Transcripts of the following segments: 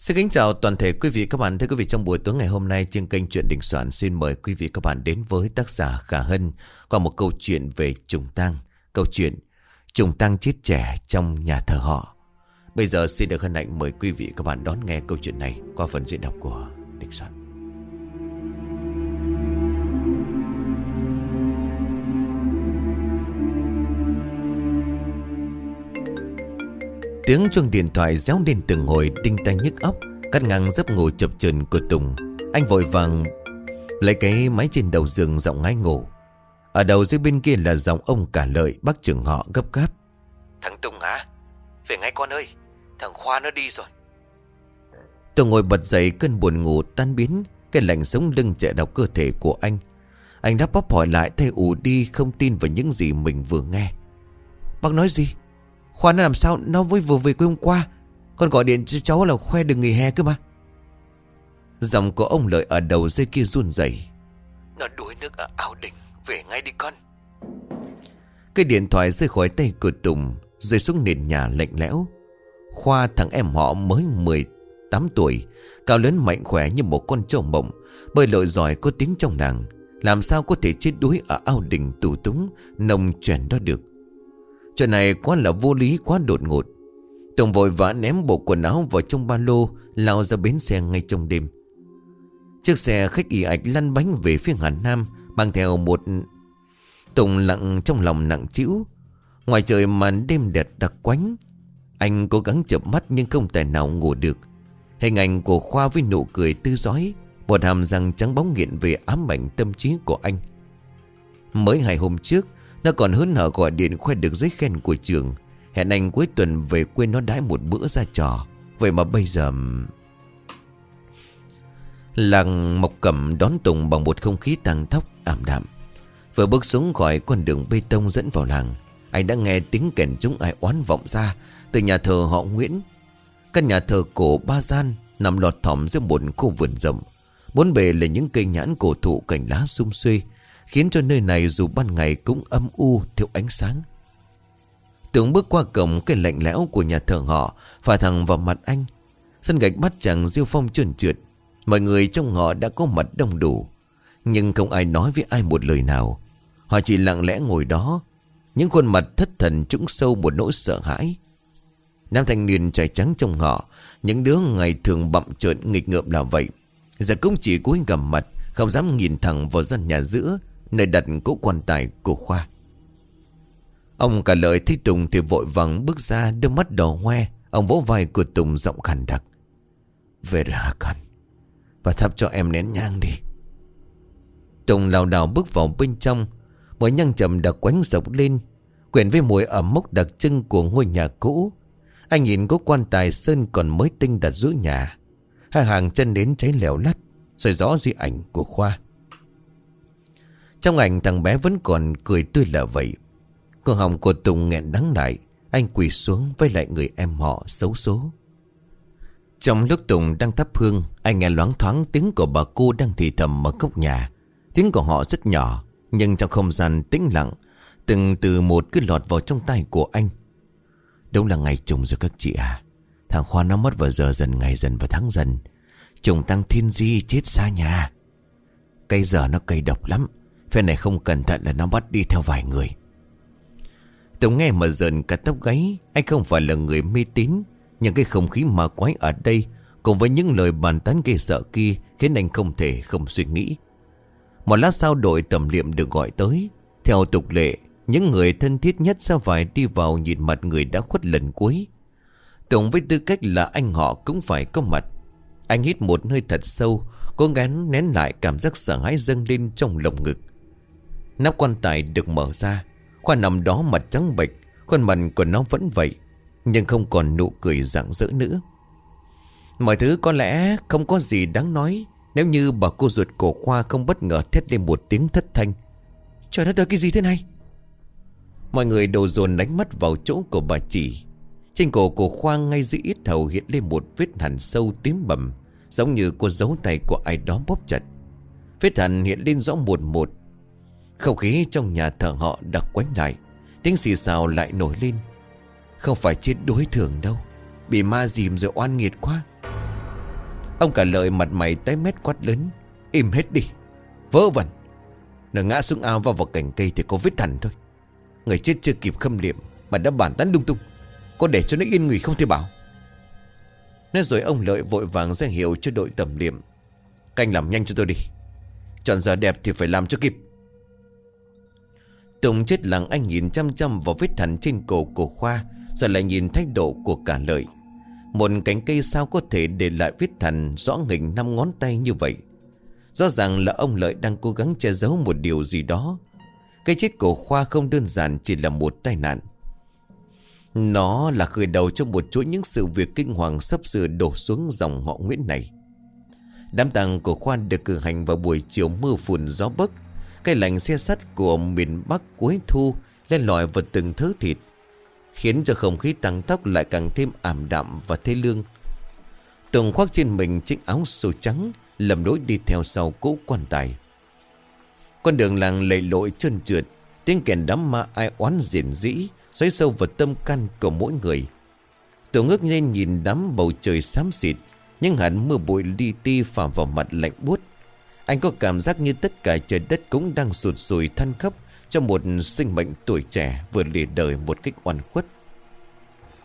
Xin kính chào toàn thể quý vị các bạn. Thưa quý vị, trong buổi tối ngày hôm nay, trên kênh Chuyện Đình Soạn, xin mời quý vị các bạn đến với tác giả Khả Hân qua một câu chuyện về trùng tang. Câu chuyện, trùng tang chết trẻ trong nhà thờ họ. Bây giờ xin được hân hạnh mời quý vị các bạn đón nghe câu chuyện này qua phần diễn đọc của Đình Soạn. Tiếng chuông điện thoại réo lên từng hồi đinh tai nhức óc Cắt ngang giấc ngủ chập chờn của Tùng. Anh vội vàng Lấy cái máy trên đầu giường giọng ngai ngủ. Ở đầu dưới bên kia là giọng ông cả lợi Bác trưởng họ gấp gáp. Thằng Tùng hả? Về ngay con ơi Thằng Khoa nó đi rồi. Tùng ngồi bật dậy cơn buồn ngủ tan biến Cái lạnh sống lưng chạy đọc cơ thể của anh. Anh đáp bóp hỏi lại thay ủ đi Không tin vào những gì mình vừa nghe. Bác nói gì Khoa nó làm sao Nó mới vừa về quê hôm qua? Con gọi điện cho cháu là khoe được nghỉ hè cơ mà. Giọng của ông Lợi ở đầu dây kia run rẩy. Nó đuối nước ở ao đình, Về ngay đi con. Cái điện thoại rơi khỏi tay của Tùng, Rơi xuống nền nhà lạnh lẽo. Khoa thằng em họ mới 18 tuổi, Cao lớn mạnh khỏe như một con trâu mộng, Bơi lội giỏi có tiếng trong làng. Làm sao có thể chết đuối ở ao đình tù túng nồng chuyển đó được. Chuyện này quá là vô lý, quá đột ngột. Tùng vội vã ném bộ quần áo vào trong ba lô, Lao ra bến xe ngay trong đêm. Chiếc xe khách y ạch lăn bánh về phía Hà Nam, Mang theo một Tùng lặng trong lòng nặng chịu Ngoài trời màn đêm đẹp đặc quánh, Anh cố gắng chập mắt nhưng không thể nào ngủ được. Hình ảnh của Khoa với nụ cười tư giói Một hàm răng trắng bóng nghiện về ám ảnh tâm trí của anh. Mới hai hôm trước nó còn hớn hở gọi điện khoe được giấy khen của trường. Hẹn anh cuối tuần về quê nó đãi một bữa ra trò. Vậy mà bây giờ Làng Mộc Cẩm đón Tùng bằng một không khí tăng thóc ảm đạm. Vừa bước xuống khỏi con đường bê tông dẫn vào làng, Anh đã nghe tiếng kèn chúng ai oán vọng ra Từ nhà thờ họ Nguyễn. Căn nhà thờ cổ ba gian Nằm lọt thỏm giữa một khu vườn rộng. Bốn bề là những cây nhãn cổ thụ cành lá sum xuê. Khiến cho nơi này dù ban ngày cũng âm u thiếu ánh sáng. Tưởng bước qua cổng cái lạnh lẽo của nhà thờ họ, Phả thẳng vào mặt anh. Sân gạch bắt chẳng diêu phong trơn trượt, Mọi người trong họ đã có mặt đông đủ. Nhưng không ai nói với ai một lời nào. Họ chỉ lặng lẽ ngồi đó, Những khuôn mặt thất thần trũng sâu một nỗi sợ hãi. Nam thanh niên trai trắng trong họ, Những đứa ngày thường bậm trợn nghịch ngợm là vậy? Giờ cũng chỉ cúi gầm mặt, Không dám nhìn thẳng vào gian nhà giữa. Nơi đặt cỗ quan tài của Khoa. Ông cả lời thấy Tùng thì vội vàng bước ra, đôi mắt đỏ hoe, Ông vỗ vai của Tùng giọng khàn đặc. Về rồi hả con Và thắp cho em nén nhang đi. Tùng lào đảo bước vào bên trong, Mùi nhang chậm đã quánh dọc lên, Quyện với mùi ẩm mốc đặc trưng của ngôi nhà cũ. Anh nhìn có quan tài sơn còn mới tinh đặt giữa nhà. Hai hàng chân đến cháy lèo lắt, Rồi rõ di ảnh của Khoa trong ảnh thằng bé vẫn còn cười tươi là vậy. Cô hồng của Tùng nghẹn đắng lại, Anh quỳ xuống với lại người em họ xấu số. Trong lúc Tùng đang thắp hương, Anh nghe loáng thoáng tiếng của bà cô đang thì thầm ở góc nhà. Tiếng của họ rất nhỏ, Nhưng trong không gian tĩnh lặng, Từng từ một cứ lọt vào trong tay của anh. Đúng là ngày trùng rồi các chị à? Thằng Khoa nó mất vào giờ dần, ngày dần và tháng dần. Trùng tăng thiên di chết xa nhà. Cây giờ nó cây độc lắm. Phe này không cẩn thận là nó bắt đi theo vài người. Tống nghe mà dần cả tóc gáy, Anh không phải là người mê tín, Nhưng cái không khí ma quái ở đây, Cùng với những lời bàn tán ghê sợ kia, Khiến anh không thể không suy nghĩ. Một lát sau đội tầm liệm được gọi tới. Theo tục lệ, Những người thân thiết nhất sẽ phải đi vào nhìn mặt người đã khuất lần cuối. Tùng với tư cách là anh họ cũng phải có mặt. Anh hít một hơi thật sâu, Cố gắng nén lại cảm giác sợ hãi dâng lên trong lồng ngực. Nắp quan tài được mở ra. Khoa nằm đó mặt trắng bệch, Khuôn mặt của nó vẫn vậy, Nhưng không còn nụ cười rạng rỡ nữa. Mọi thứ có lẽ không có gì đáng nói Nếu như bà cô ruột cổ Khoa không bất ngờ thét lên một tiếng thất thanh. Trời đất ơi, cái gì thế này? Mọi người đồ dồn đánh mắt vào chỗ của bà chỉ. Trên cổ của Khoa ngay dưới ít hầu hiện lên một vết hẳn sâu tím bầm, Giống như có dấu tay của ai đó bóp chặt. Vết hẳn hiện lên rõ một một không khí trong nhà thờ họ đặc quánh lại. Tiếng xì xào lại nổi lên. Không phải chết đối thường đâu. Bị ma dìm rồi oan nghiệt quá. Ông cả lợi mặt mày tái mét quát lớn. Im hết đi. Vỡ vẩn. Nó ngã xuống ao vào vào cành cây thì có vết thẳng thôi. Người chết chưa kịp khâm liệm Mà đã bản tán lung tung. Có để cho nó yên nghỉ không thể bảo. Nói rồi ông lợi vội vàng ra hiệu cho đội tầm liệm. Canh làm nhanh cho tôi đi. Chọn giờ đẹp thì phải làm cho kịp. Tùng chết lặng anh nhìn chăm chăm vào vết thẳng trên cổ của Khoa, Rồi lại nhìn thái độ của cả lợi Một cánh cây sao có thể để lại vết thẳng rõ nghỉnh năm ngón tay như vậy? Rõ ràng là ông Lợi đang cố gắng che giấu một điều gì đó. Cái chết của Khoa không đơn giản chỉ là một tai nạn. Nó là khởi đầu cho một chuỗi những sự việc kinh hoàng sắp sửa đổ xuống dòng họ Nguyễn này. Đám tang của Khoa được cử hành vào buổi chiều mưa phùn gió bấc cái lạnh xe sắt của miền Bắc cuối thu lên lỏi vào từng thứ thịt, Khiến cho không khí tăng tóc lại càng thêm ảm đạm và thê lương. Tùng khoác trên mình chiếc áo sổ trắng, lầm lối đi theo sau cỗ quan tài. Con đường làng lầy lội trơn trượt, Tiếng kèn đám ma ai oán diện dĩ, Xoáy sâu vào tâm can của mỗi người. Tùng ngước lên nhìn đám bầu trời xám xịt, Nhưng hẳn mưa bụi li ti phả vào mặt lạnh buốt. Anh có cảm giác như tất cả trời đất cũng đang sụt sùi than khóc Cho một sinh mệnh tuổi trẻ vừa lìa đời một cách oan khuất.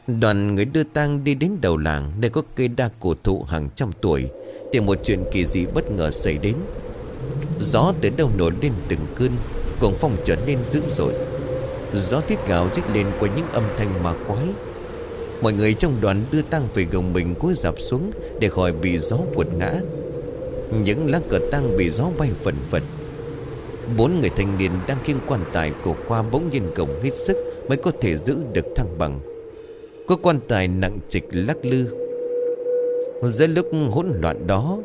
Đoàn người đưa tang đi đến đầu làng Nơi có cây đa cổ thụ hàng trăm tuổi, thì một chuyện kỳ dị bất ngờ xảy đến. Gió từ đâu nổi lên từng cơn, Cuồng phong trở nên dữ dội. Gió thiết gạo trích lên qua những âm thanh ma quái. Mọi người trong đoàn đưa tang về gồng mình cúi dạp xuống Để khỏi bị gió quật ngã. Những lá cờ tang bị gió bay phần phật Bốn người thanh niên đang khiêng quan tài của Khoa bỗng nhiên cổng hết sức Mới có thể giữ được thăng bằng. Có quan tài nặng trịch lắc lư. Giữa lúc hỗn loạn đó,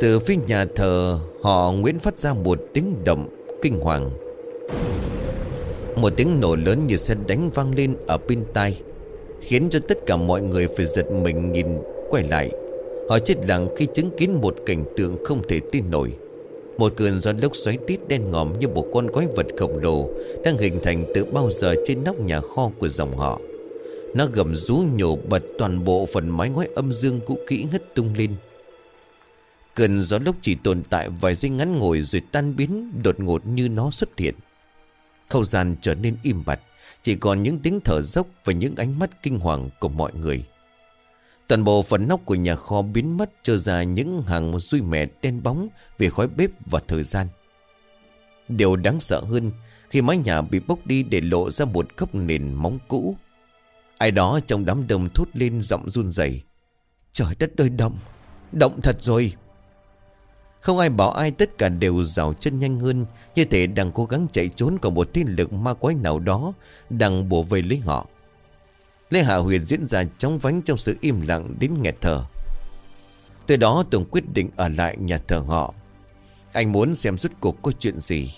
Từ phía nhà thờ, Họ Nguyễn phát ra một tiếng động Kinh hoàng. Một tiếng nổ lớn như xe đánh vang lên Ở bên tai, Khiến cho tất cả mọi người phải giật mình nhìn Quay lại. Họ chết lặng khi chứng kiến một cảnh tượng không thể tin nổi. Một cơn gió lốc xoáy tít đen ngòm Như một con quái vật khổng lồ Đang hình thành từ bao giờ trên nóc nhà kho của dòng họ. Nó gầm rú nhổ bật toàn bộ phần mái ngói âm dương cũ kỹ ngất tung lên. Cơn gió lốc chỉ tồn tại vài giây ngắn ngồi rồi tan biến, đột ngột như nó xuất hiện. Không gian trở nên im bặt, Chỉ còn những tiếng thở dốc và những ánh mắt kinh hoàng của mọi người. Toàn bộ phần nóc của nhà kho biến mất Trở ra những hàng duy mẹ đen bóng Vì khói bếp và thời gian. Điều đáng sợ hơn, Khi mái nhà bị bốc đi để lộ ra một góc nền móng cũ, Ai đó trong đám đông thốt lên giọng run rẩy. Trời đất ơi, động Động thật rồi. Không ai bảo ai, tất cả đều rào chân nhanh hơn, Như thể đang cố gắng chạy trốn Của một thiên lực ma quái nào đó Đang bổ về lấy họ. Lễ hạ huyền diễn ra trong vánh Trong sự im lặng đến nghẹt thở. Từ đó Tùng quyết định ở lại nhà thờ họ. Anh muốn xem rốt cuộc có chuyện gì.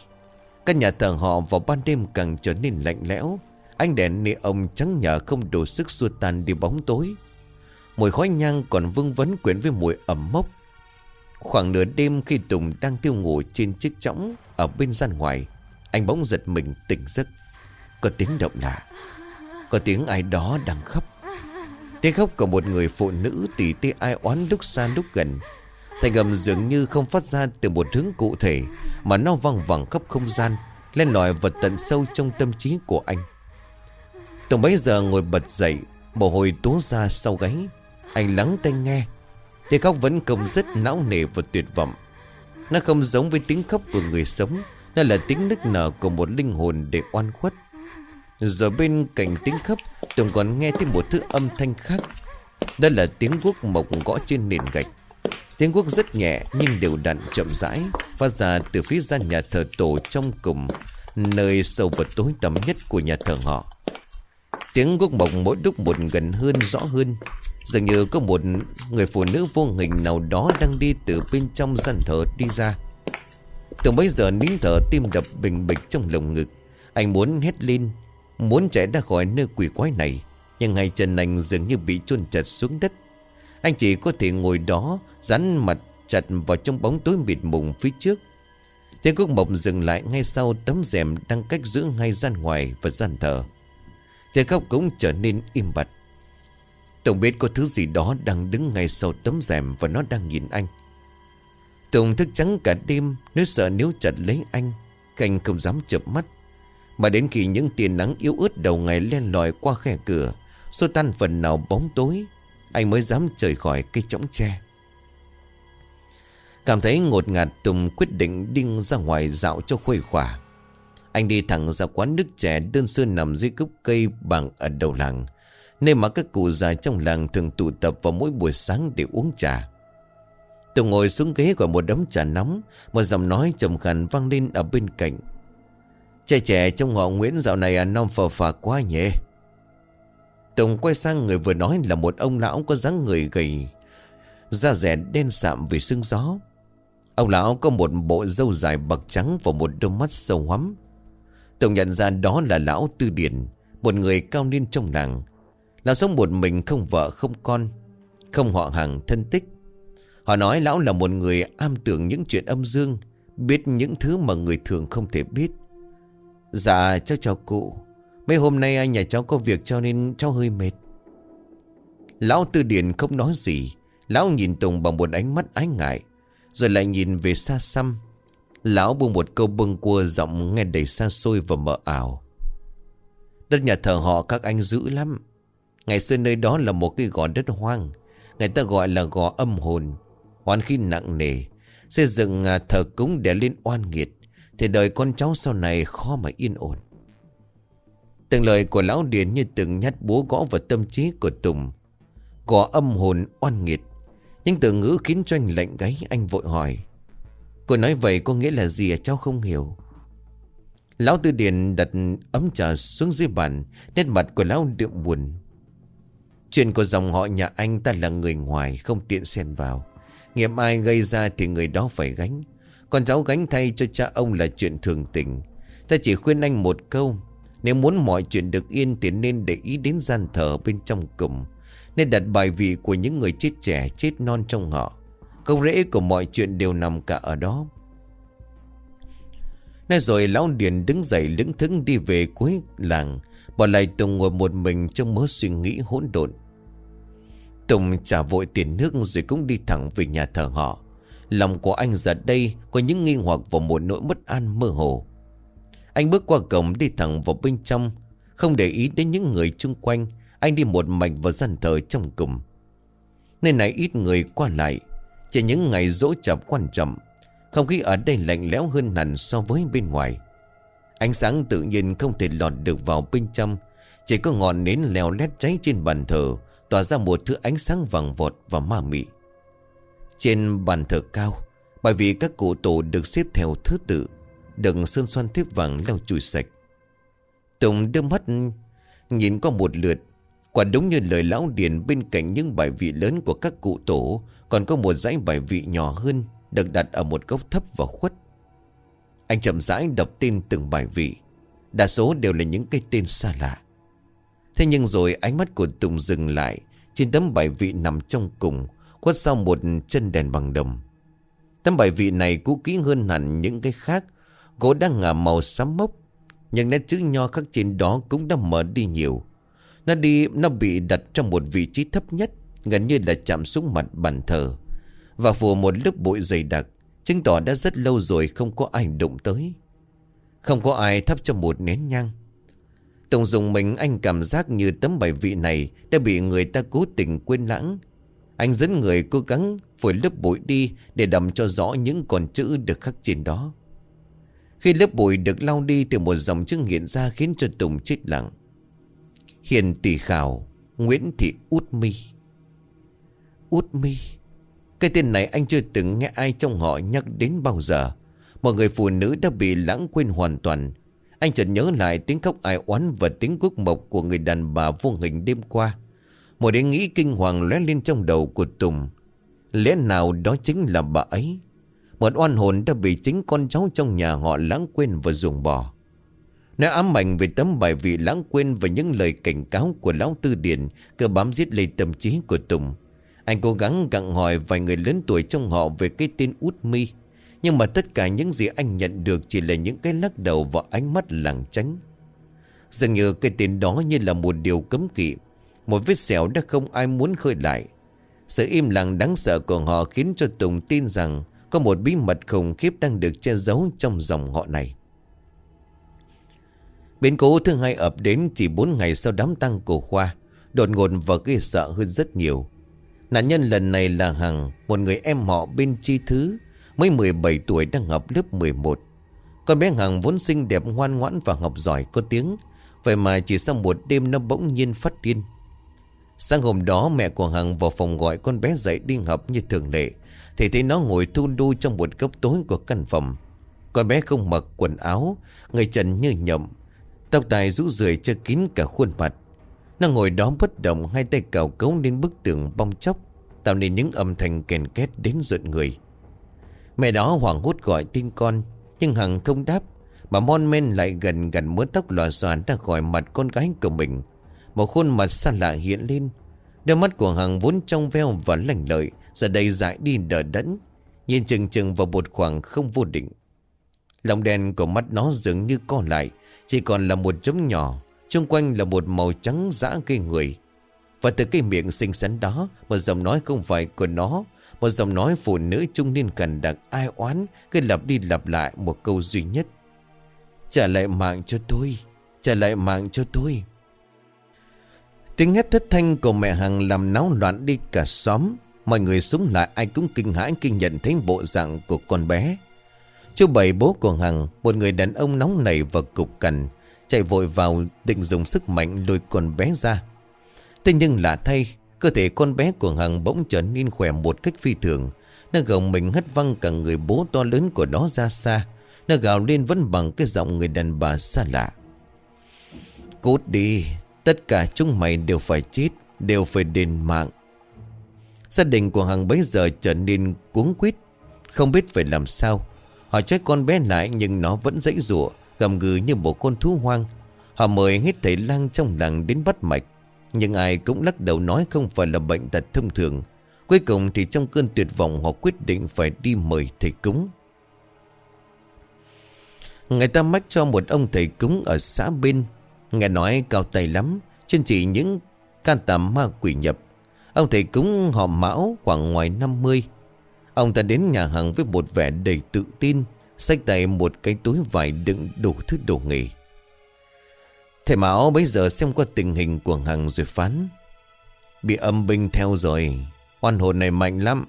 Các nhà thờ họ vào ban đêm càng trở nên lạnh lẽo. Anh đèn nê ông trắng nhờ không đủ sức xua tan đi bóng tối. Mùi khói nhang còn vương vấn quyện với mùi ẩm mốc. Khoảng nửa đêm khi Tùng đang tiêu ngủ trên chiếc chõng Ở bên gian ngoài, Anh bỗng giật mình tỉnh giấc. Có tiếng động lạ. Có tiếng ai đó đang khóc. Tiếng khóc của một người phụ nữ tỉ tê ai oán lúc xa lúc gần. Thành âm dường như không phát ra từ một hướng cụ thể, Mà nó văng vẳng khắp không gian, Lên lòi vật tận sâu trong tâm trí của anh. Tùng bấy giờ ngồi bật dậy, Mồ hôi tố ra sau gáy. Anh lắng tai nghe. Tiếng khóc vẫn công rất não nề và tuyệt vọng. Nó không giống với tiếng khóc của người sống, Nó là tiếng nức nở của một linh hồn để oan khuất. Giờ bên cạnh tiếng khóc Tùng còn nghe thêm một thứ âm thanh khác. Đó là tiếng guốc mộc gõ trên nền gạch. Tiếng guốc rất nhẹ, nhưng đều đặn chậm rãi, Phát ra từ phía gian nhà thờ tổ trong cùng Nơi sâu vật tối tăm nhất của nhà thờ họ. Tiếng guốc mộc mỗi lúc một gần hơn, rõ hơn. Dường như có một người phụ nữ vô hình nào đó đang đi từ bên trong gian thờ đi ra. Từ mấy giờ nín thở tim đập bình bịch trong lồng ngực. Anh muốn hét lên Muốn chạy ra khỏi nơi quỷ quái này, Nhưng hai chân anh dường như bị chôn chặt xuống đất. Anh chỉ có thể ngồi đó rắn mặt chặt vào trong bóng tối mịt mùng phía trước. Tiếng cúc mộc dừng lại ngay sau tấm rèm đang cách giữa ngay gian ngoài và gian thờ. Tiếng khóc cũng trở nên im bặt. Tùng biết có thứ gì đó đang đứng ngay sau tấm rèm Và nó đang nhìn anh. Tùng thức trắng cả đêm Nếu sợ nếu chặt lấy anh. Canh không dám chợp mắt. Mà đến khi những tia nắng yếu ớt đầu ngày len lỏi qua khe cửa, Xô tan phần nào bóng tối, Anh mới dám rời khỏi cây trống tre. Cảm thấy ngột ngạt, Tùng quyết định đi ra ngoài dạo cho khuây khỏa. Anh đi thẳng ra quán nước trẻ đơn sơ nằm dưới gốc cây bằng ở đầu làng, Nơi mà các cụ già trong làng thường tụ tập vào mỗi buổi sáng để uống trà. Tùng ngồi xuống ghế của một đống trà nóng, Một giọng nói trầm khàn vang lên ở bên cạnh. Trẻ trẻ trong họ Nguyễn dạo này à non phờ phà quá nhỉ? Tùng quay sang người vừa nói là một ông lão có dáng người gầy, Da rẻ đen sạm vì sương gió. Ông lão có một bộ râu dài bạc trắng và một đôi mắt sâu hoắm. Tùng nhận ra đó là lão Tư Điển, Một người cao niên trong làng. Lão sống một mình không vợ, không con, Không họ hàng thân tích. Họ nói lão là một người am tưởng những chuyện âm dương, Biết những thứ mà người thường không thể biết. Dạ cháu chào cụ. Mấy hôm nay nhà cháu có việc cho nên cháu hơi mệt. Lão Tư Điển không nói gì. Lão nhìn Tùng bằng một ánh mắt ái ngại, Rồi lại nhìn về xa xăm. Lão buông một câu bưng cua giọng nghe đầy xa xôi và mờ ảo. Đất nhà thờ họ các anh dữ lắm. Ngày xưa nơi đó là một cái gò đất hoang. Người ta gọi là gò âm hồn. Oan khí nặng nề. Xây dựng à, thờ cúng để lên oan nghiệt. Thì đời con cháu sau này khó mà yên ổn. Từng lời của lão Điền như từng nhát búa gõ vào tâm trí của Tùng. Gõ âm hồn oan nghiệt. Nhưng từ ngữ khiến cho anh lạnh gáy, Anh vội hỏi. Cô nói vậy có nghĩa là gì à cháu không hiểu. Lão Tư Điền đặt ấm trà xuống dưới bàn, Nét mặt của lão đượm buồn. Chuyện của dòng họ nhà anh ta là người ngoài, Không tiện xen vào. Nghiệp ai gây ra thì người đó phải gánh. Con cháu gánh thay cho cha ông là chuyện thường tình. Ta chỉ khuyên anh một câu, Nếu muốn mọi chuyện được yên Thì nên để ý đến gian thờ bên trong cùng Nên đặt bài vị của những người chết trẻ, Chết non trong họ. Câu rễ của mọi chuyện đều nằm cả ở đó. Nói rồi lão Điền đứng dậy lững thững đi về cuối làng Bỏ lại Tùng ngồi một mình trong mớ suy nghĩ hỗn độn. Tùng trả vội tiền nước rồi cũng đi thẳng về nhà thờ họ. Lòng của anh giờ đây có những nghi hoặc và một nỗi bất an mơ hồ. Anh bước qua cổng đi thẳng vào bên trong, Không để ý đến những người chung quanh. Anh đi một mạch vào gian thờ trong cùng Nơi này ít người qua lại, Chỉ những ngày dỗ chạp quan trọng. Không khí ở đây lạnh lẽo hơn hẳn so với bên ngoài. Ánh sáng tự nhiên không thể lọt được vào bên trong. Chỉ có ngọn nến leo lét cháy trên bàn thờ, Tỏa ra một thứ ánh sáng vàng vọt và ma mị. Trên bàn thờ cao, Bởi vì các cụ tổ được xếp theo thứ tự, Đừng sơn xoan thiếp vàng leo chùi sạch. Tùng đưa mắt Nhìn qua một lượt, Quả đúng như lời lão điền bên cạnh những bài vị lớn của các cụ tổ, Còn có một dãy bài vị nhỏ hơn Được đặt ở một góc thấp và khuất. Anh chậm rãi đọc tên từng bài vị, Đa số đều là những cái tên xa lạ. Thế nhưng rồi ánh mắt của Tùng dừng lại Trên tấm bài vị nằm trong cùng Khuất sau một chân đèn bằng đồng. Tấm bài vị này cũ kỹ hơn hẳn những cái khác. Gỗ đang ngả màu xám mốc, Nhưng nét chữ nho khắc trên đó cũng đã mở đi nhiều. Nó đi, Nó bị đặt trong một vị trí thấp nhất, Gần như là chạm xuống mặt bàn thờ. Và phủ một lớp bụi dày đặc, Chứng tỏ đã rất lâu rồi không có ai đụng tới. Không có ai thắp cho một nén nhang. Tổng dùng mình anh cảm giác như tấm bài vị này đã bị người ta cố tình quên lãng. Anh dẫn người cố gắng phổi lớp bụi đi để đầm cho rõ những con chữ được khắc trên đó. Khi lớp bụi được lau đi từ một dòng chữ hiện ra khiến cho Tùng chết lặng. Hiền tỷ khảo, Nguyễn Thị Út Mi. Út Mi. Cái tên này anh chưa từng nghe ai trong họ nhắc đến bao giờ. Một người phụ nữ đã bị lãng quên hoàn toàn anh chợt nhớ lại tiếng khóc ai oán và tiếng quốc mộc của người đàn bà vô hình đêm qua. Một ý nghĩ kinh hoàng lóe lên trong đầu của Tùng. Lẽ nào đó chính là bà ấy? Một oan hồn đã bị chính con cháu trong nhà họ lãng quên và dùng bỏ. Nó ám ảnh về tấm bài vị lãng quên và những lời cảnh cáo của lão tư điển cứ bám giết lấy tâm trí của Tùng. Anh cố gắng gặng hỏi vài người lớn tuổi trong họ về cái tên út mi. Nhưng mà tất cả những gì anh nhận được chỉ là những cái lắc đầu và ánh mắt lảng tránh. Dường như cái tên đó như là một điều cấm kỵ. Một vết sẹo đã không ai muốn khơi lại. Sự im lặng đáng sợ của họ khiến cho Tùng tin rằng Có một bí mật khủng khiếp đang được che giấu trong dòng họ này. Biến cố thứ hai ập đến chỉ 4 ngày sau đám tang của Khoa, Đột ngột và gây sợ hơn rất nhiều. Nạn nhân lần này là Hằng, Một người em họ bên chi thứ, Mới 17 tuổi đang học lớp 11 Con bé Hằng vốn xinh đẹp ngoan ngoãn và học giỏi có tiếng, Vậy mà chỉ sau một đêm nó bỗng nhiên phát điên. Sáng hôm đó mẹ của Hằng vào phòng gọi con bé dậy đi học như thường lệ. Thì thấy nó ngồi thu đu trong một góc tối của căn phòng. Con bé không mặc quần áo, Người trần như nhậm. Tóc tài rũ rượi che kín cả khuôn mặt. Nó ngồi đó bất động, Hai tay cào cấu lên bức tường bong chóc, Tạo nên những âm thanh kèn két đến rợn người. Mẹ đó hoảng hốt gọi tin con, Nhưng Hằng không đáp bà mon men lại gần gần mớ tóc lòa xòa ra khỏi mặt con gái của mình. Một khuôn mặt xa lạ hiện lên. Đôi mắt của Hằng vốn trong veo và lành lợi, Giờ đây dại đi đờ đẫn. Nhìn chừng chừng vào một khoảng không vô định. Lòng đen của mắt nó dường như co lại, Chỉ còn là một chấm nhỏ Trung quanh là một màu trắng dã gây người. Và từ cái miệng xinh xắn đó, Một giọng nói không phải của nó, Một giọng nói phụ nữ trung niên cần đặc, ai oán, Cứ lặp đi lặp lại một câu duy nhất. Trả lại mạng cho tôi, Trả lại mạng cho tôi. Tiếng hét thất thanh của mẹ Hằng làm náo loạn đi cả xóm. Mọi người súng lại, ai cũng kinh hãi khi nhận thấy bộ dạng của con bé. Chú Bảy bố của Hằng, Một người đàn ông nóng nảy và cục cằn, Chạy vội vào định dùng sức mạnh lôi con bé ra. Thế nhưng lạ thay, Cơ thể con bé của Hằng bỗng trở nên khỏe một cách phi thường. Nó gồng mình hất văng cả người bố to lớn của nó ra xa. Nó gào lên vẫn bằng cái giọng người đàn bà xa lạ. Cút đi Tất cả chúng mày đều phải chết, Đều phải đền mạng. Gia đình của Hằng bấy giờ trở nên cuống quýt, Không biết phải làm sao. Họ trói con bé lại nhưng nó vẫn dãy rủa, Gầm gừ như một con thú hoang. Họ mời hết thầy lang trong làng đến bắt mạch. Nhưng ai cũng lắc đầu nói không phải là bệnh tật thông thường. Cuối cùng thì trong cơn tuyệt vọng họ quyết định phải đi mời thầy cúng. Người ta mách cho một ông thầy cúng ở xã bên. Nghe nói cao tay lắm Chuyên chỉ những can tạm ma quỷ nhập. Ông thầy cúng họ mão khoảng ngoài 50 Ông ta đến nhà hàng với một vẻ đầy tự tin, Xách tay một cái túi vải đựng đủ thứ đồ nghề. Thầy Mão bây giờ xem qua tình hình của Hằng rồi phán, Bị âm binh theo rồi, Oan hồn này mạnh lắm.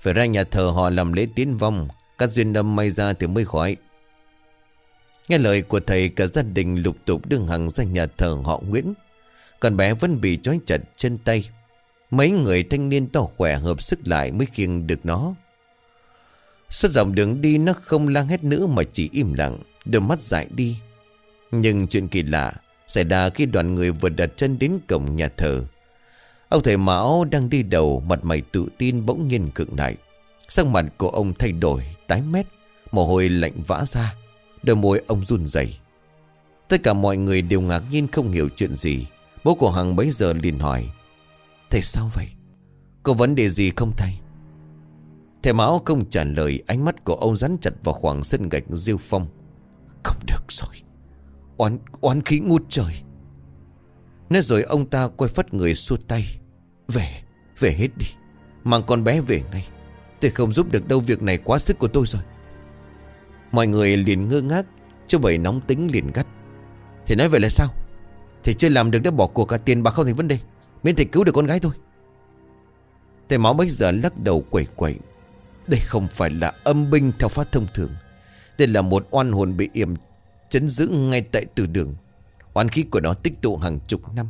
Phải ra nhà thờ họ làm lễ tiến vong Cắt duyên âm may ra thì mới khỏi. Nghe lời của thầy, cả gia đình lục tục đưa Hằng ra nhà thờ họ Nguyễn. Còn bé vẫn bị trói chặt chân tay. Mấy người thanh niên to khỏe hợp sức lại mới khiêng được nó. Suốt dòng đường đi, nó không lang hết nữa mà chỉ im lặng Đôi mắt dại đi. Nhưng chuyện kỳ lạ Xảy ra khi đoàn người vừa đặt chân đến cổng nhà thờ. Ông thầy Mão đang đi đầu, Mặt mày tự tin bỗng nhiên cực lại. Sắc mặt của ông thay đổi, Tái mét, Mồ hôi lạnh vã ra. Đôi môi ông run rẩy. Tất cả mọi người đều ngạc nhiên không hiểu chuyện gì. Bố của Hằng bấy giờ liền hỏi Thầy sao vậy? Có vấn đề gì không thầy? Thầy Mão không trả lời Ánh mắt của ông rắn chặt vào khoảng sân gạch diêu phong. Không được rồi. Oán, oán khí ngút trời. Nói rồi ông ta quay phất người xua tay. Về, về hết đi. Mang con bé về ngay. Tôi không giúp được đâu việc này quá sức của tôi rồi. Mọi người liền ngơ ngác Chú Bảy nóng tính liền gắt. Thì nói vậy là sao? Thì chưa làm được đã bỏ cuộc cả tiền bạc không thành vấn đề, Miễn thầy cứu được con gái thôi. Thầy máu bây giờ lắc đầu quẩy quẩy. Đây không phải là âm binh theo phát thông thường. Đây là một oan hồn bị yểm Chấn giữ ngay tại từ đường. Oan khí của nó tích tụ hàng chục năm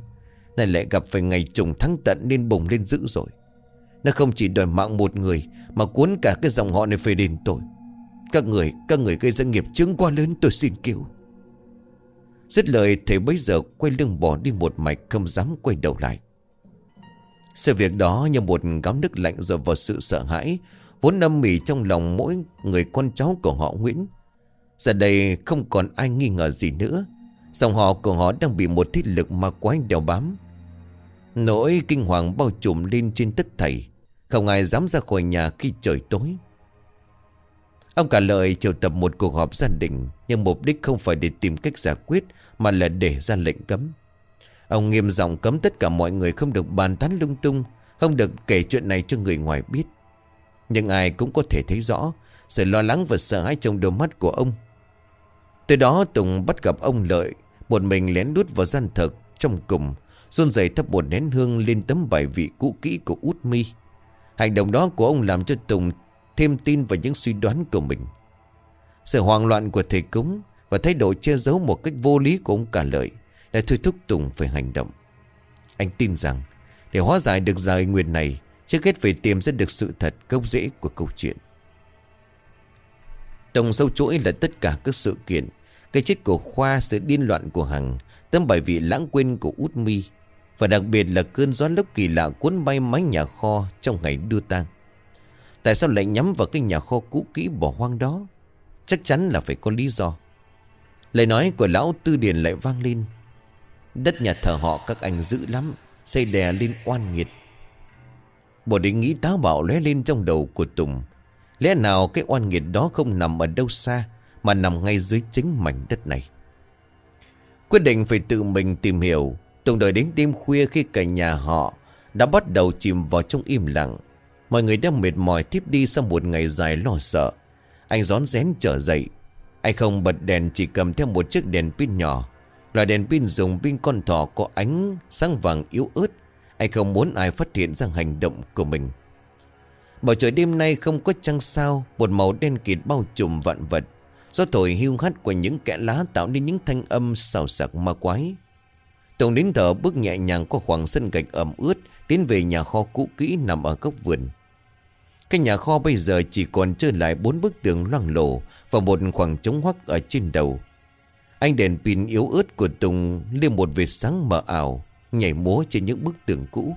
Này lại gặp phải ngày trùng thắng tận Nên bùng lên dữ rồi Nó không chỉ đòi mạng một người, Mà cuốn cả cái dòng họ này phải đền tội. Các người, các người gây ra nghiệp chứng quá lớn tôi xin cứu. Dứt lời thầy bấy giờ quay lưng bỏ đi một mạch Không dám quay đầu lại. Sự việc đó như một gáo nước lạnh rồi vào sự sợ hãi Vốn âm mỉ trong lòng mỗi người con cháu của họ Nguyễn. Giờ đây không còn ai nghi ngờ gì nữa Dòng họ của họ đang bị một thiết lực ma quái đeo bám. Nỗi kinh hoàng bao trùm lên trên tất thảy Không ai dám ra khỏi nhà khi trời tối. Ông cả lợi triệu tập một cuộc họp gia đình Nhưng mục đích không phải để tìm cách giải quyết, Mà là để ra lệnh cấm. Ông nghiêm giọng cấm tất cả mọi người không được bàn tán lung tung, Không được kể chuyện này cho người ngoài biết. Nhưng ai cũng có thể thấy rõ Sự lo lắng và sợ hãi trong đôi mắt của ông. Từ đó Tùng bắt gặp ông Lợi, Một mình lén đút vào gian thực Trong cùng, run rẩy thắp một nén hương lên tấm bài vị cũ kỹ của út mi. Hành động đó của ông làm cho Tùng thêm tin vào những suy đoán của mình. Sự hoang loạn của thầy cúng Và thái độ che giấu một cách vô lý của ông cả lợi Đã thôi thúc Tùng phải hành động. Anh tin rằng Để hóa giải được giải nguyện này Trước hết phải tìm ra được sự thật gốc rễ của câu chuyện. Tổng sâu chuỗi là tất cả các sự kiện Cái chết của Khoa, sự điên loạn của Hằng Tấm bài vị lãng quên của Út Mi Và đặc biệt là cơn gió lốc kỳ lạ cuốn bay mái nhà kho trong ngày đưa tang. Tại sao lại nhắm vào cái nhà kho cũ kỹ bỏ hoang đó? Chắc chắn là phải có lý do. Lời nói của lão tư điền lại vang lên. Đất nhà thờ họ các anh giữ lắm, Xây đè lên oan nghiệt. Bộ định nghĩ táo bạo lóe lên trong đầu của Tùng. Lẽ nào cái oan nghiệt đó không nằm ở đâu xa, Mà nằm ngay dưới chính mảnh đất này? Quyết định phải tự mình tìm hiểu. Tùng đợi đến đêm khuya khi cả nhà họ Đã bắt đầu chìm vào trong im lặng. Mọi người đang mệt mỏi tiếp đi sau một ngày dài lo sợ. Anh rón rén trở dậy. Anh không bật đèn, chỉ cầm theo một chiếc đèn pin nhỏ. Loại đèn pin dùng pin con thỏ có ánh sáng vàng yếu ớt. Anh không muốn ai phát hiện ra hành động của mình. Bầu trời đêm nay không có trăng sao, Một màu đen kịt bao trùm vạn vật. Gió thổi hiu hắt của những kẽ lá tạo nên những thanh âm xào sạc ma quái. Tổng đến thở bước nhẹ nhàng qua khoảng sân gạch ẩm ướt, Tiến về nhà kho cũ kỹ nằm ở góc vườn. Cái nhà kho bây giờ chỉ còn trơ lại bốn bức tường loang lổ Và một khoảng trống hoắc ở trên đầu. Anh đèn pin yếu ớt của Tùng liêm một vệt sáng mờ ảo, Nhảy múa trên những bức tường cũ.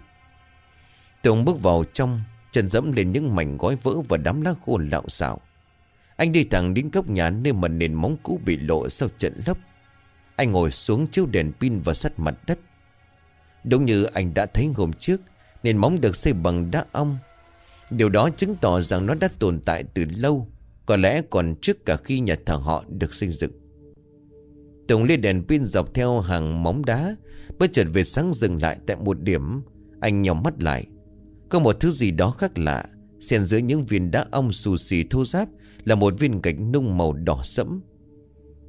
Tùng bước vào trong, Chân dẫm lên những mảnh gói vỡ và đám lá khô lạo xạo. Anh đi thẳng đến góc nhà nơi mà nền móng cũ bị lộ sau trận lốc. Anh ngồi xuống chiếu đèn pin và sắt mặt đất. Đúng như anh đã thấy hôm trước, Nền móng được xây bằng đá ong Điều đó chứng tỏ rằng nó đã tồn tại từ lâu, Có lẽ còn trước cả khi nhà thờ họ được xây dựng. Tùng lên đèn pin dọc theo hàng móng đá, Bất chợt về sáng dừng lại tại một điểm. Anh nhòm mắt lại. Có một thứ gì đó khác lạ. Xen giữa những viên đá ong xù xì thô ráp Là một viên gạch nung màu đỏ sẫm.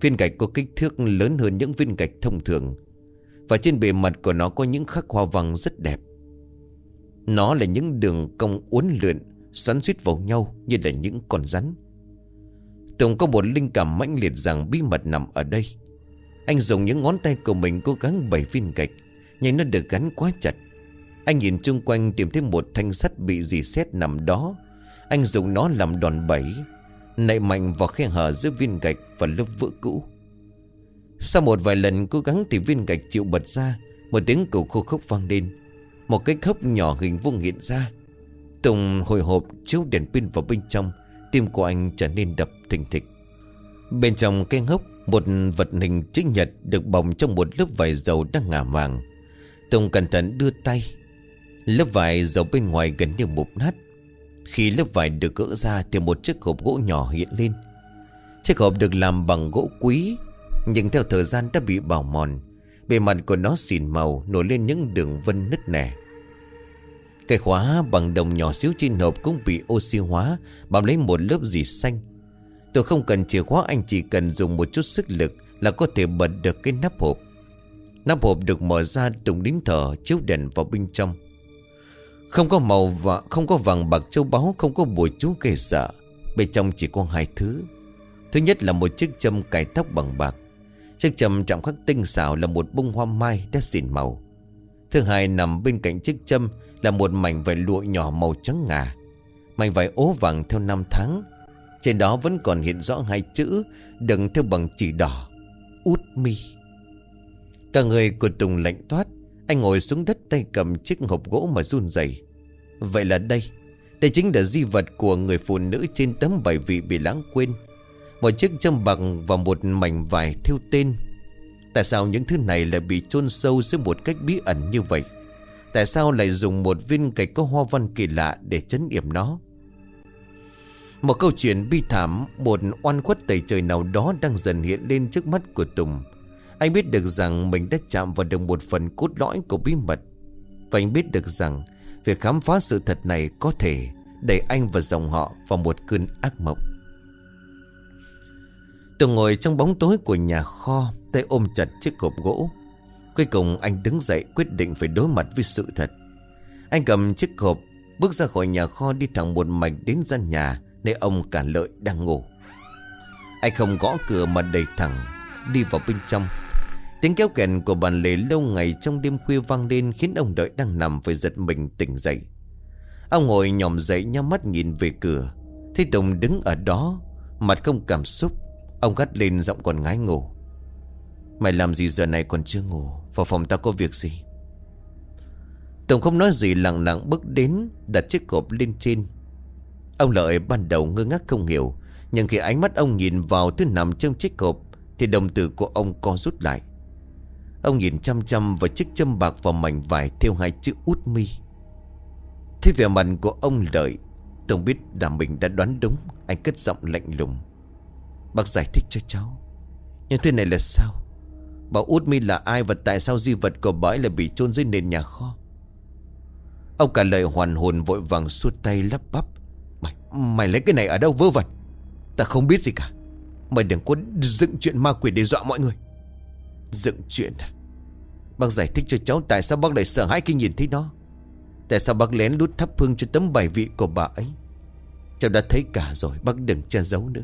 Viên gạch có kích thước lớn hơn những viên gạch thông thường. Và trên bề mặt của nó có những khắc hoa văn rất đẹp. Nó là những đường cong uốn lượn, Xoắn suýt vào nhau như là những con rắn. Tùng có một linh cảm mãnh liệt rằng bí mật nằm ở đây. Anh dùng những ngón tay của mình cố gắng bày viên gạch, Nhưng nó được gắn quá chặt. Anh nhìn chung quanh tìm thấy một thanh sắt bị dì xét nằm đó. Anh dùng nó làm đòn bẩy Nạy mạnh vào khe hở giữa viên gạch và lớp vữa cũ. Sau một vài lần cố gắng thì viên gạch chịu bật ra, Một tiếng cầu khô khốc vang lên. Một cái khớp nhỏ hình vuông hiện ra. Tùng hồi hộp chiếu đèn pin vào bên trong, Tim của anh trở nên đập thình thịch. Bên trong cái hốc Một vật hình chữ nhật được bồng trong một lớp vải dầu đang ngả vàng Tùng cẩn thận đưa tay. Lớp vải dầu bên ngoài gần như mục nát. Khi lớp vải được gỡ ra Thì một chiếc hộp gỗ nhỏ hiện lên. Chiếc hộp được làm bằng gỗ quý, Nhưng theo thời gian đã bị bào mòn. Bề mặt của nó xỉn màu, Nổi lên những đường vân nứt nẻ. Cái khóa bằng đồng nhỏ xíu trên hộp Cũng bị oxy hóa, Bám lấy một lớp dì xanh. Tôi không cần chìa khóa, Anh chỉ cần dùng một chút sức lực Là có thể bật được cái nắp hộp. Nắp hộp được mở ra Tùng đến thở, chiếu đèn vào bên trong. Không có màu và không có vàng bạc châu báu, Không có bùa chú gây sợ. Bên trong chỉ có hai thứ. Thứ nhất là một chiếc châm cài tóc bằng bạc. Chiếc châm trọng khắc tinh xảo là một bông hoa mai đã xỉn màu. Thứ hai nằm bên cạnh chiếc châm Là một mảnh vải lụa nhỏ màu trắng ngà. Mảnh vải ố vàng theo năm tháng. Trên đó vẫn còn hiện rõ hai chữ đựng theo bằng chỉ đỏ, Út mi. Cả người của Tùng lạnh toát, Anh ngồi xuống đất tay cầm chiếc hộp gỗ mà run rẩy. Vậy là đây Đây chính là di vật của người phụ nữ trên tấm bài vị bị lãng quên. Một chiếc châm bằng và một mảnh vải thiêu tên. Tại sao những thứ này lại bị chôn sâu dưới một cách bí ẩn như vậy? Tại sao lại dùng một viên gạch có hoa văn kỳ lạ để chấn yểm nó? Một câu chuyện bi thảm, Một oan khuất tẩy trời nào đó đang dần hiện lên trước mắt của Tùng. Anh biết được rằng mình đã chạm vào được một phần cốt lõi của bí mật. Và anh biết được rằng Việc khám phá sự thật này có thể Đẩy anh và dòng họ vào một cơn ác mộng. Tùng ngồi trong bóng tối của nhà kho, Tay ôm chặt chiếc hộp gỗ. Cuối cùng anh đứng dậy quyết định phải đối mặt với sự thật. Anh cầm chiếc hộp Bước ra khỏi nhà kho đi thẳng một mạch đến gian nhà Nơi ông cả lợi đang ngủ. Anh không gõ cửa mà đẩy thẳng, Đi vào bên trong. Tiếng kéo kèn của bàn lề lâu ngày trong đêm khuya vang lên Khiến ông đợi đang nằm phải giật mình tỉnh dậy. Ông ngồi nhòm dậy nhắm mắt nhìn về cửa. Thấy Tùng đứng ở đó, Mặt không cảm xúc. Ông gắt lên giọng còn ngái ngủ. Mày làm gì giờ này còn chưa ngủ? Vào phòng ta có việc gì? Tùng không nói gì, lặng lặng bước đến, Đặt chiếc cộp lên trên. Ông Lợi ban đầu ngơ ngác không hiểu, Nhưng khi ánh mắt ông nhìn vào thứ nằm trong chiếc cộp, Thì đồng tử của ông co rút lại. Ông nhìn chăm chăm vào chiếc châm bạc và mảnh vải Theo hai chữ út mi. Thế vẻ mặt của ông Lợi Tùng biết là mình đã đoán đúng, Anh cất giọng lạnh lùng. Bác giải thích cho cháu. Nhưng thế này là sao? Bà út mi là ai và tại sao di vật của bà ấy lại bị chôn dưới nền nhà kho? Ông cả lời hoàn hồn vội vàng suốt tay lắp bắp. Mày, mày lấy cái này ở đâu vơ vẩn? Ta không biết gì cả. Mày đừng có dựng chuyện ma quỷ để dọa mọi người. Dựng chuyện à? Bác giải thích cho cháu tại sao bác lại sợ hãi khi nhìn thấy nó. Tại sao bác lén lút thắp hương cho tấm bài vị của bà ấy? Cháu đã thấy cả rồi Bác đừng che giấu nữa.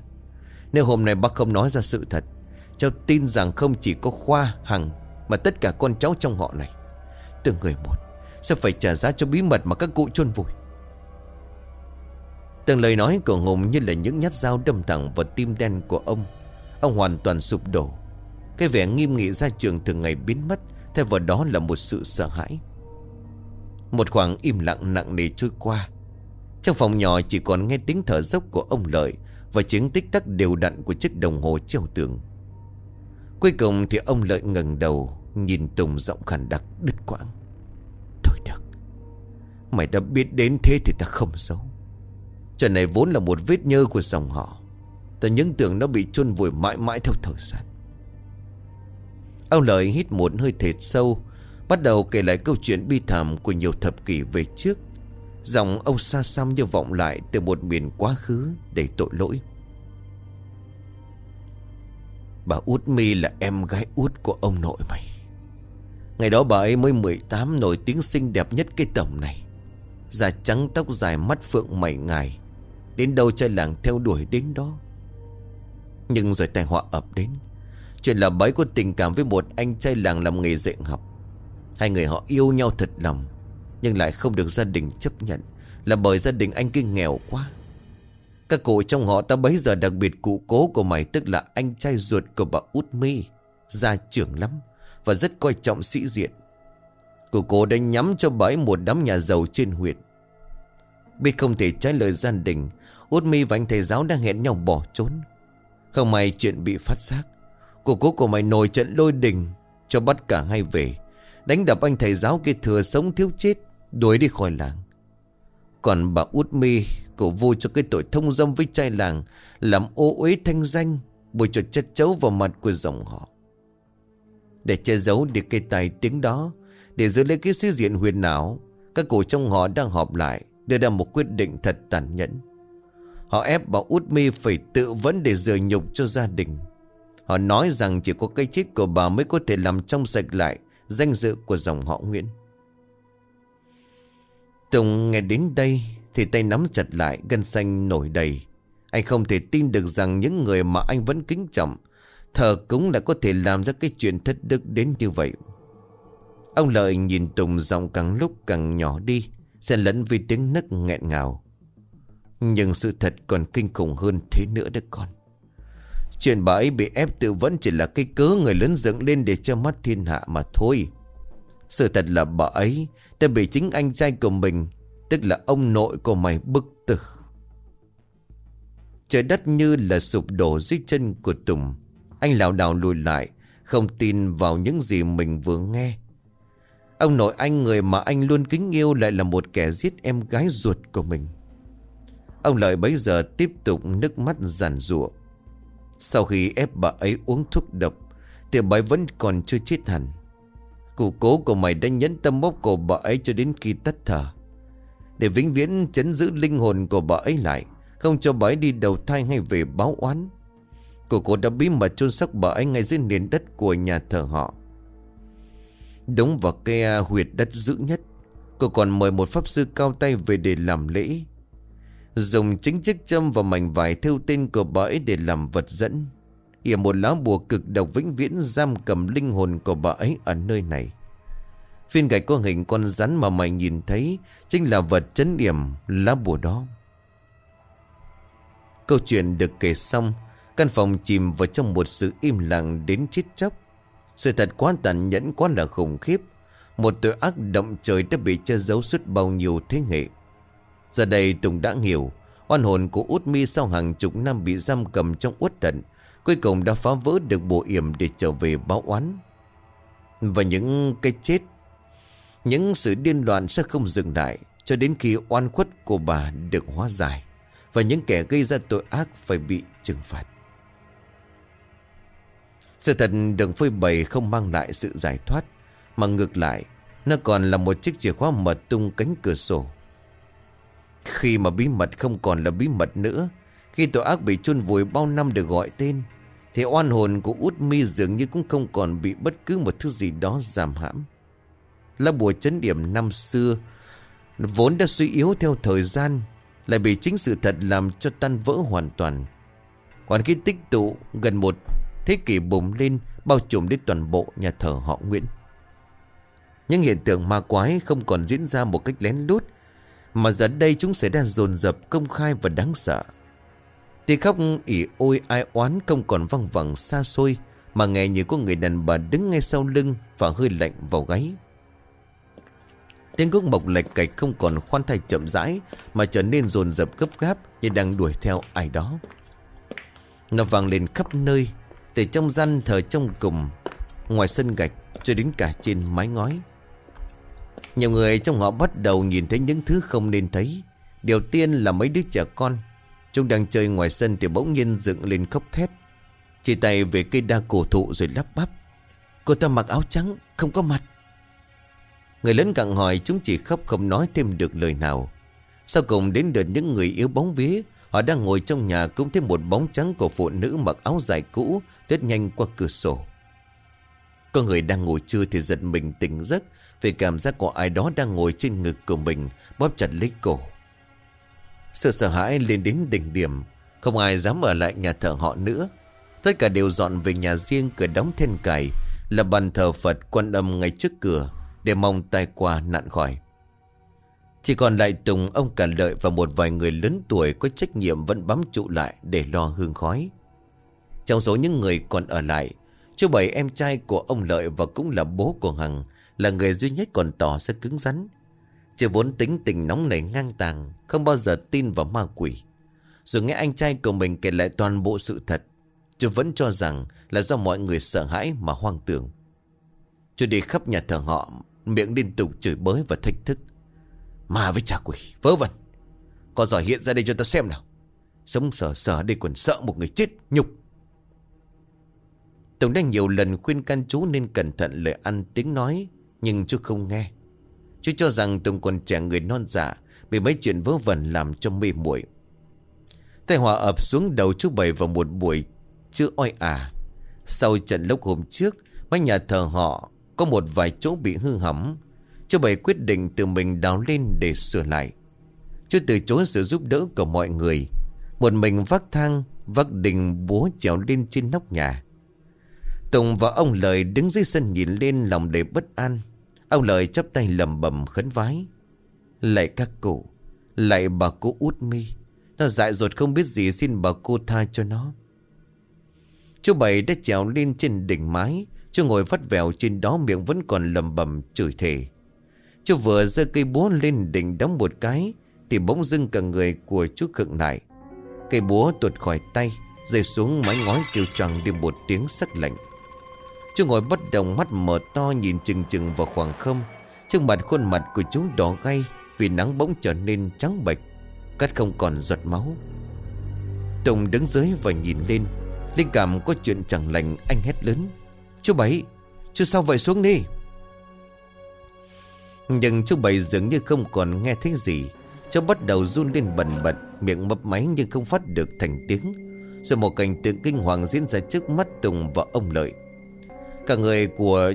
Nếu hôm nay bác không nói ra sự thật, Cháu tin rằng không chỉ có Khoa, Hằng Mà tất cả con cháu trong họ này. Từng người một Sẽ phải trả giá cho bí mật mà các cụ chôn vùi. Từng lời nói của Hùng như là những nhát dao đâm thẳng vào tim đen của ông. Ông hoàn toàn sụp đổ. Cái vẻ nghiêm nghị ra trường thường ngày biến mất, Thay vào đó là một sự sợ hãi. Một khoảng im lặng nặng nề trôi qua. Trong phòng nhỏ chỉ còn nghe tiếng thở dốc của ông Lợi và tiếng tích tắc đều đặn của chiếc đồng hồ treo tường. Cuối cùng thì ông Lợi ngẩng đầu, Nhìn Tùng giọng khàn đặc đứt quãng. Thôi được, Mày đã biết đến thế thì ta không xấu Chuyện này vốn là một vết nhơ của dòng họ. Ta những tưởng nó bị chôn vùi mãi mãi theo thời gian. Ông Lợi hít một hơi thệt sâu, Bắt đầu kể lại câu chuyện bi thảm của nhiều thập kỷ về trước. Dòng ông xa xăm như vọng lại từ một miền quá khứ đầy tội lỗi. Bà Út Mi là em gái út của ông nội mày. Ngày đó bà ấy mới 18 nổi tiếng xinh đẹp nhất cái tổng này. Da trắng tóc dài mắt phượng mày ngài, Đến đâu chơi làng theo đuổi đến đó. Nhưng rồi tai họa ập đến. Chuyện là bấy có tình cảm với một anh trai làng làm nghề dạy học. Hai người họ yêu nhau thật lòng. Nhưng lại không được gia đình chấp nhận. Là bởi gia đình anh kia nghèo quá. Các cụ trong họ ta bấy giờ đặc biệt cụ cố của mày, Tức là anh trai ruột của bà Út Mi Gia trưởng lắm Và rất coi trọng sĩ diện. Cụ cố đã nhắm cho bà ấy một đám nhà giàu trên huyện. Biết không thể trái lời gia đình, Út Mi và anh thầy giáo đang hẹn nhau bỏ trốn. Không may chuyện bị phát giác, Cụ cố của mày nổi trận lôi đình, Cho bắt cả hai về. Đánh đập anh thầy giáo kia thừa sống thiếu chết. Đuổi đi khỏi làng. Còn bà út mi Cổ vô cho cái tội thông dâm với trai làng, Làm ô uế thanh danh, Bồi cho chất chấu vào mặt của dòng họ. Để che giấu được cái tài tiếng đó, Để giữ lấy cái sĩ diện huyền não Các cổ trong họ đang họp lại, Đưa ra một quyết định thật tàn nhẫn. Họ ép bà út mi phải tự vấn để rời nhục cho gia đình. Họ nói rằng chỉ có cái chết của bà mới có thể làm trong sạch lại danh dự của dòng họ Nguyễn. Tùng nghe đến đây thì tay nắm chặt lại gân xanh nổi đầy. Anh không thể tin được rằng những người mà anh vẫn kính trọng thờ cúng đã có thể làm ra cái chuyện thất đức đến như vậy. Ông Lợi nhìn Tùng giọng càng lúc càng nhỏ đi, xen lẫn vì tiếng nấc nghẹn ngào. Nhưng sự thật còn kinh khủng hơn thế nữa đấy con. Chuyện bà ấy bị ép tự vẫn chỉ là cái cớ người lớn dựng lên để cho mắt thiên hạ mà thôi. Sự thật là bà ấy đã bị chính anh trai của mình, tức là ông nội của mày bức tử. Trời đất như là sụp đổ dưới chân của Tùng. Anh lảo đảo lùi lại, không tin vào những gì mình vừa nghe. Ông nội anh người mà anh luôn kính yêu lại là một kẻ giết em gái ruột của mình. Ông Lợi bấy giờ tiếp tục nước mắt giàn rụa. Sau khi ép bà ấy uống thuốc độc Thì bà ấy vẫn còn chưa chết hẳn Cụ cố của mày đã nhấn tâm bóp cổ bà ấy cho đến khi tắt thở. Để vĩnh viễn chấn giữ linh hồn của bà ấy lại, Không cho bà ấy đi đầu thai hay về báo oán. Cụ cố đã bí mật chôn xác bà ấy ngay dưới nền đất của nhà thờ họ. Đúng vào cái huyệt đất dữ nhất Cô còn mời một pháp sư cao tay về để làm lễ. Dùng chính chiếc châm và mảnh vải theo tên của bà ấy để làm vật dẫn. Ỉa một lá bùa cực độc vĩnh viễn giam cầm linh hồn của bà ấy ở nơi này. Phiên gạch có hình con rắn mà mày nhìn thấy Chính là vật chấn điểm lá bùa đó. Câu chuyện được kể xong, Căn phòng chìm vào trong một sự im lặng đến chết chóc. Sự thật quá tàn nhẫn, quá là khủng khiếp. Một tội ác động trời đã bị che giấu suốt bao nhiêu thế hệ. Giờ đây Tùng đã hiểu, Oan hồn của Út Mi sau hàng chục năm bị giam cầm trong uất tận. Cuối cùng đã phá vỡ được bộ yểm để trở về báo oán. Và những cái chết, Những sự điên loạn sẽ không dừng lại Cho đến khi oan khuất của bà được hóa giải Và những kẻ gây ra tội ác phải bị trừng phạt. Sự thật đừng phơi bày không mang lại sự giải thoát, Mà ngược lại, Nó còn là một chiếc chìa khóa mở tung cánh cửa sổ. Khi mà bí mật không còn là bí mật nữa khi tội ác bị chôn vùi bao năm được gọi tên, Thì oan hồn của út mi dường như cũng không còn bị bất cứ một thứ gì đó giảm hãm. Lá bùa chấn điểm năm xưa, Vốn đã suy yếu theo thời gian, Lại bị chính sự thật làm cho tan vỡ hoàn toàn. Còn khi tích tụ gần một thế kỷ bùng lên, Bao trùm đến toàn bộ nhà thờ họ Nguyễn. Những hiện tượng ma quái không còn diễn ra một cách lén lút, Mà giờ đây chúng sẽ đang dồn dập công khai và đáng sợ. Tiếng khóc ỉ ôi ai oán không còn văng vẳng xa xôi, Mà nghe như có người đàn bà đứng ngay sau lưng Và hơi lạnh vào gáy. Tiếng gốc mộc lệch cạch không còn khoan thai chậm rãi, Mà trở nên dồn dập gấp gáp Như đang đuổi theo ai đó. Nó vang lên khắp nơi, Từ trong gian thờ trong cùng, Ngoài sân gạch cho đến cả trên mái ngói. Nhiều người trong họ bắt đầu nhìn thấy những thứ không nên thấy. Điều tiên là mấy đứa trẻ con Chúng đang chơi ngoài sân thì bỗng nhiên dựng lên khóc thét. Chỉ tay về cây đa cổ thụ rồi lắp bắp. Cô ta mặc áo trắng, Không có mặt. Người lớn gặng hỏi, chúng chỉ khóc không nói thêm được lời nào. Sau cùng đến được những người yếu bóng vía, Họ đang ngồi trong nhà cũng thấy một bóng trắng của phụ nữ mặc áo dài cũ Đết nhanh qua cửa sổ. Có người đang ngồi trưa thì giật mình tỉnh giấc, Vì cảm giác của ai đó đang ngồi trên ngực của mình, Bóp chặt lấy cổ sự sợ hãi lên đến đỉnh điểm. Không ai dám ở lại nhà thờ họ nữa. Tất cả đều dọn về nhà riêng cửa đóng then cài Là bàn thờ Phật quan âm ngay trước cửa, Để mong tai qua nạn khỏi. Chỉ còn lại Tùng, ông cả lợi Và một vài người lớn tuổi có trách nhiệm Vẫn bám trụ lại để lo hương khói. Trong số những người còn ở lại, Chú Bảy em trai của ông Lợi Và cũng là bố của Hằng Là người duy nhất còn tỏ ra cứng rắn. Chứ vốn tính tình nóng nảy ngang tàng, Không bao giờ tin vào ma quỷ. Rồi nghe anh trai của mình kể lại toàn bộ sự thật Chú vẫn cho rằng Là do mọi người sợ hãi mà hoang tưởng. Chú đi khắp nhà thờ họ, Miệng liên tục chửi bới và thách thức. Ma với cha quỷ, Vớ vẩn. Có giỏi hiện ra đây cho ta xem nào. Sống sờ sờ đây còn sợ một người chết, nhục. Tổng đã nhiều lần khuyên can chú nên cẩn thận lời ăn tiếng nói, Nhưng chú không nghe. Chú cho rằng Tùng còn trẻ người non dạ Bị mấy chuyện vớ vẩn làm cho mê muội. Tay hòa ập xuống đầu chú Bảy vào một buổi Chưa oi ả Sau trận lốc hôm trước, Mấy nhà thờ họ Có một vài chỗ bị hư hỏng. Chú Bảy quyết định tự mình đào lên để sửa lại. Chú từ chối sự giúp đỡ của mọi người. Một mình vác thang, Vác đình búa trèo lên trên nóc nhà. Tùng và ông Lời đứng dưới sân nhìn lên lòng đầy bất an. Ông Lợi chấp tay lầm bầm khấn vái. Lại các cụ, lại bà cô út mi. Nó dại dột không biết gì xin bà cô tha cho nó. Chú Bảy đã trèo lên trên đỉnh mái. Chú ngồi vắt vẻo trên đó miệng vẫn còn lầm bầm chửi thề. Chú vừa giơ cây búa lên đỉnh đóng một cái, Thì bỗng dưng cả người của chú khựng lại. Cây búa tuột khỏi tay, Rơi xuống mái ngói kêu choàng đi một tiếng sắc lạnh. Chú ngồi bất động mắt mở to nhìn chừng chừng vào khoảng không. Trước mặt khuôn mặt của chú đỏ gay Vì nắng bỗng trở nên trắng bệch, Cắt không còn giọt máu. Tùng đứng dưới và nhìn lên, Linh cảm có chuyện chẳng lành, anh hét lớn. Chú Bảy, Chú sao vậy xuống đi? Nhưng chú Bảy dường như không còn nghe thấy gì. Cháu bắt đầu run lên bần bật, Miệng mấp máy nhưng không phát được thành tiếng. Rồi một cảnh tượng kinh hoàng diễn ra trước mắt Tùng và ông Lợi. Cả người của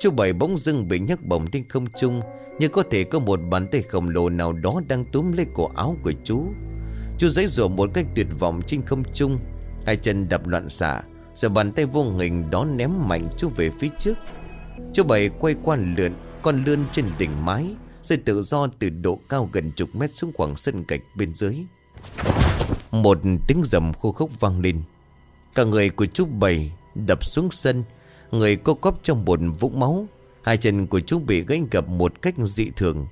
chú Bảy bỗng dưng bị nhấc bổng trên không trung, Như có thể có một bàn tay khổng lồ nào đó đang túm lấy cổ áo của chú. Chú giấy rủa một cách tuyệt vọng trên không trung, Hai chân đập loạn xạ, Rồi bàn tay vô hình đó ném mạnh chú về phía trước. Chú Bảy quay qua lượn, Con lươn trên đỉnh mái Rơi tự do từ độ cao gần chục mét xuống khoảng sân gạch bên dưới. Một tiếng rầm khô khốc vang lên. Cả người của chú Bảy đập xuống sân Người co cóp trong một vũng máu. Hai chân của chú bị gãy gập một cách dị thường.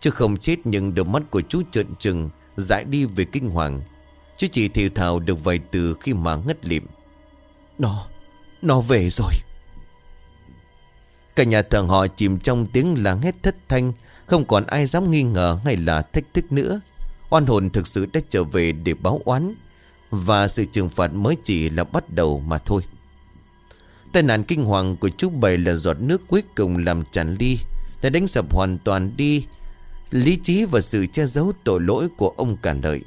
Chứ không chết nhưng đôi mắt của chú trợn trừng Dại đi về kinh hoàng. Chú chỉ thì thào được vài từ khi mà ngất lịm. Nó, nó về rồi. Cả nhà thằng họ chìm trong tiếng là hét thất thanh Không còn ai dám nghi ngờ hay là thách thức nữa. Oan hồn thực sự đã trở về để báo oán Và sự trừng phạt mới chỉ là bắt đầu mà thôi. Tai nạn kinh hoàng của chú Bảy là giọt nước cuối cùng làm tràn ly, Đã đánh sập hoàn toàn đi. Lý trí và sự che giấu tội lỗi của ông cả lợi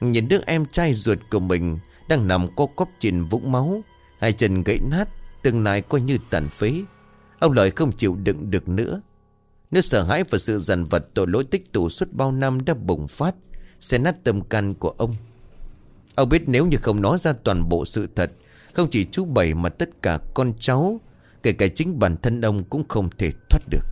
Nhìn đứa em trai ruột của mình Đang nằm co cóp trên vũng máu, Hai chân gãy nát Từng lai coi như tàn phế. Ông lợi không chịu đựng được nữa. Nỗi sợ hãi và sự dằn vật tội lỗi tích tụ suốt bao năm đã bùng phát Sẽ nát tâm can của ông. Ông biết nếu như không nói ra toàn bộ sự thật không chỉ chú Bảy mà tất cả con cháu, Kể cả chính bản thân ông cũng không thể thoát được.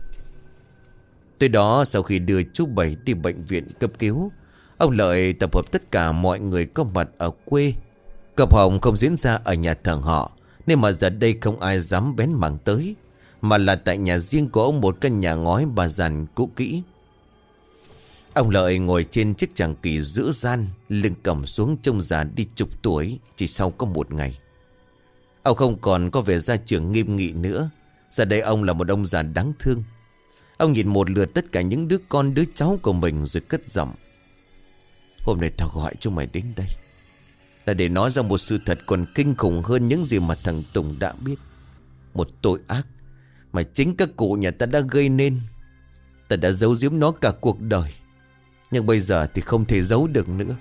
Tới đó, sau khi đưa chú Bảy đi bệnh viện cấp cứu, Ông Lợi tập hợp tất cả mọi người có mặt ở quê. Cập hồng không diễn ra ở nhà thờ họ, Nên mà giờ đây không ai dám bén mảng tới, Mà là tại nhà riêng của ông một căn nhà ngói bà dàn cũ kỹ. Ông Lợi ngồi trên chiếc chàng kỳ giữa gian, Lưng cầm xuống trông già đi chục tuổi, Chỉ sau có một ngày. Ông không còn có vẻ gia trưởng nghiêm nghị nữa. Giờ đây ông là một ông già đáng thương. Ông nhìn một lượt tất cả những đứa con, đứa cháu của mình rồi cất giọng. Hôm nay tao gọi cho mày đến đây, Là để nói ra một sự thật còn kinh khủng hơn những gì mà thằng Tùng đã biết. Một tội ác Mà chính các cụ nhà ta đã gây nên. Ta đã giấu giếm nó cả cuộc đời, Nhưng bây giờ thì không thể giấu được nữa.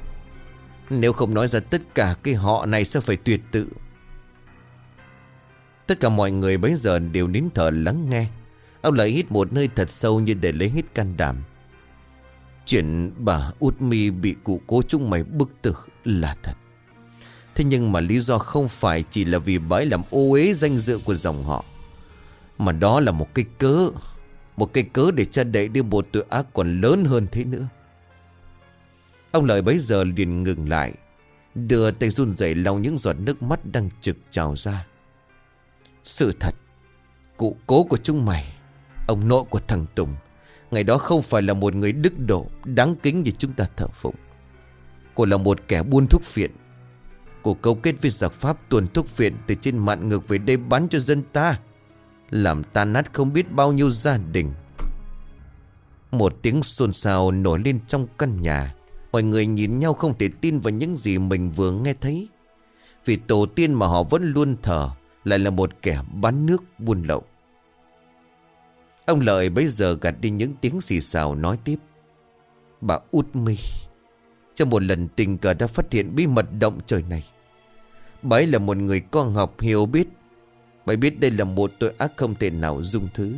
Nếu không nói ra tất cả, cái họ này sẽ phải tuyệt tự. Tất cả mọi người bấy giờ đều nín thở lắng nghe. Ông lại hít một hơi thật sâu như để lấy hết can đảm. Chuyện bà Út Mi bị cụ cố chúng mày bức tử là thật. Thế nhưng mà lý do không phải chỉ là vì bái làm ô uế danh dự của dòng họ, Mà đó là một cái cớ, Một cái cớ để cha đẩy đi một tội ác còn lớn hơn thế nữa. Ông Lợi bấy giờ liền ngừng lại, Đưa tay run rẩy lau những giọt nước mắt đang trực trào ra. Sự thật, Cụ cố của chúng mày, Ông nội của thằng Tùng, Ngày đó không phải là một người đức độ, Đáng kính như chúng ta thờ phụng. Cô là một kẻ buôn thuốc phiện. Cô câu kết với giặc Pháp tuần thuốc phiện Từ trên mạn ngược về đây bán cho dân ta, Làm tan nát không biết bao nhiêu gia đình. Một tiếng xôn xao nổi lên trong căn nhà, Mọi người nhìn nhau không thể tin vào những gì mình vừa nghe thấy. Vì tổ tiên mà họ vẫn luôn thờ lại là một kẻ bán nước buôn lậu Ông Lợi bây giờ gạt đi những tiếng xì xào nói tiếp. Bà út mi. Trong một lần tình cờ đã phát hiện bí mật động trời này. Bà ấy là một người con học hiểu biết. Bà biết đây là một tội ác không thể nào dung thứ.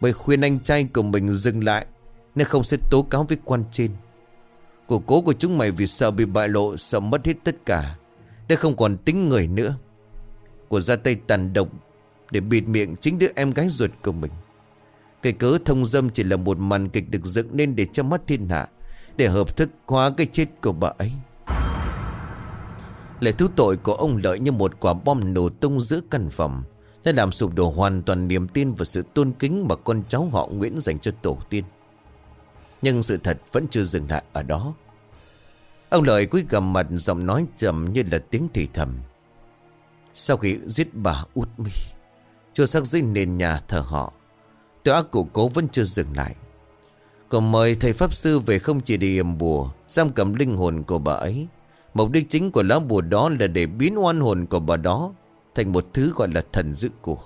Bà khuyên anh trai của mình dừng lại. Nên không sẽ tố cáo với quan trên. Cổ cố của chúng mày vì sợ bị bại lộ, sợ mất hết tất cả. Để không còn tính người nữa. Của ra tay tàn độc để bịt miệng chính đứa em gái ruột của mình. Cái cớ thông dâm chỉ là một màn kịch được dựng nên để cho mắt thiên hạ, Để hợp thức hóa cái chết của bà ấy. Lệ thú tội của ông Lợi như một quả bom nổ tung giữa căn phòng, Đã làm sụp đổ hoàn toàn niềm tin và sự tôn kính mà con cháu họ Nguyễn dành cho tổ tiên. Nhưng sự thật vẫn chưa dừng lại ở đó. Ông Lợi cúi gầm mặt giọng nói trầm như là tiếng thì thầm. Sau khi giết bà út mi Chua sắc dưới nền nhà thờ họ, Tội ác của cố vẫn chưa dừng lại. Còn mời thầy Pháp Sư về không chỉ để yểm bùa, Giam cầm linh hồn của bà ấy. Mục đích chính của lá bùa đó là để biến oan hồn của bà đó Thành một thứ gọi là thần dữ của.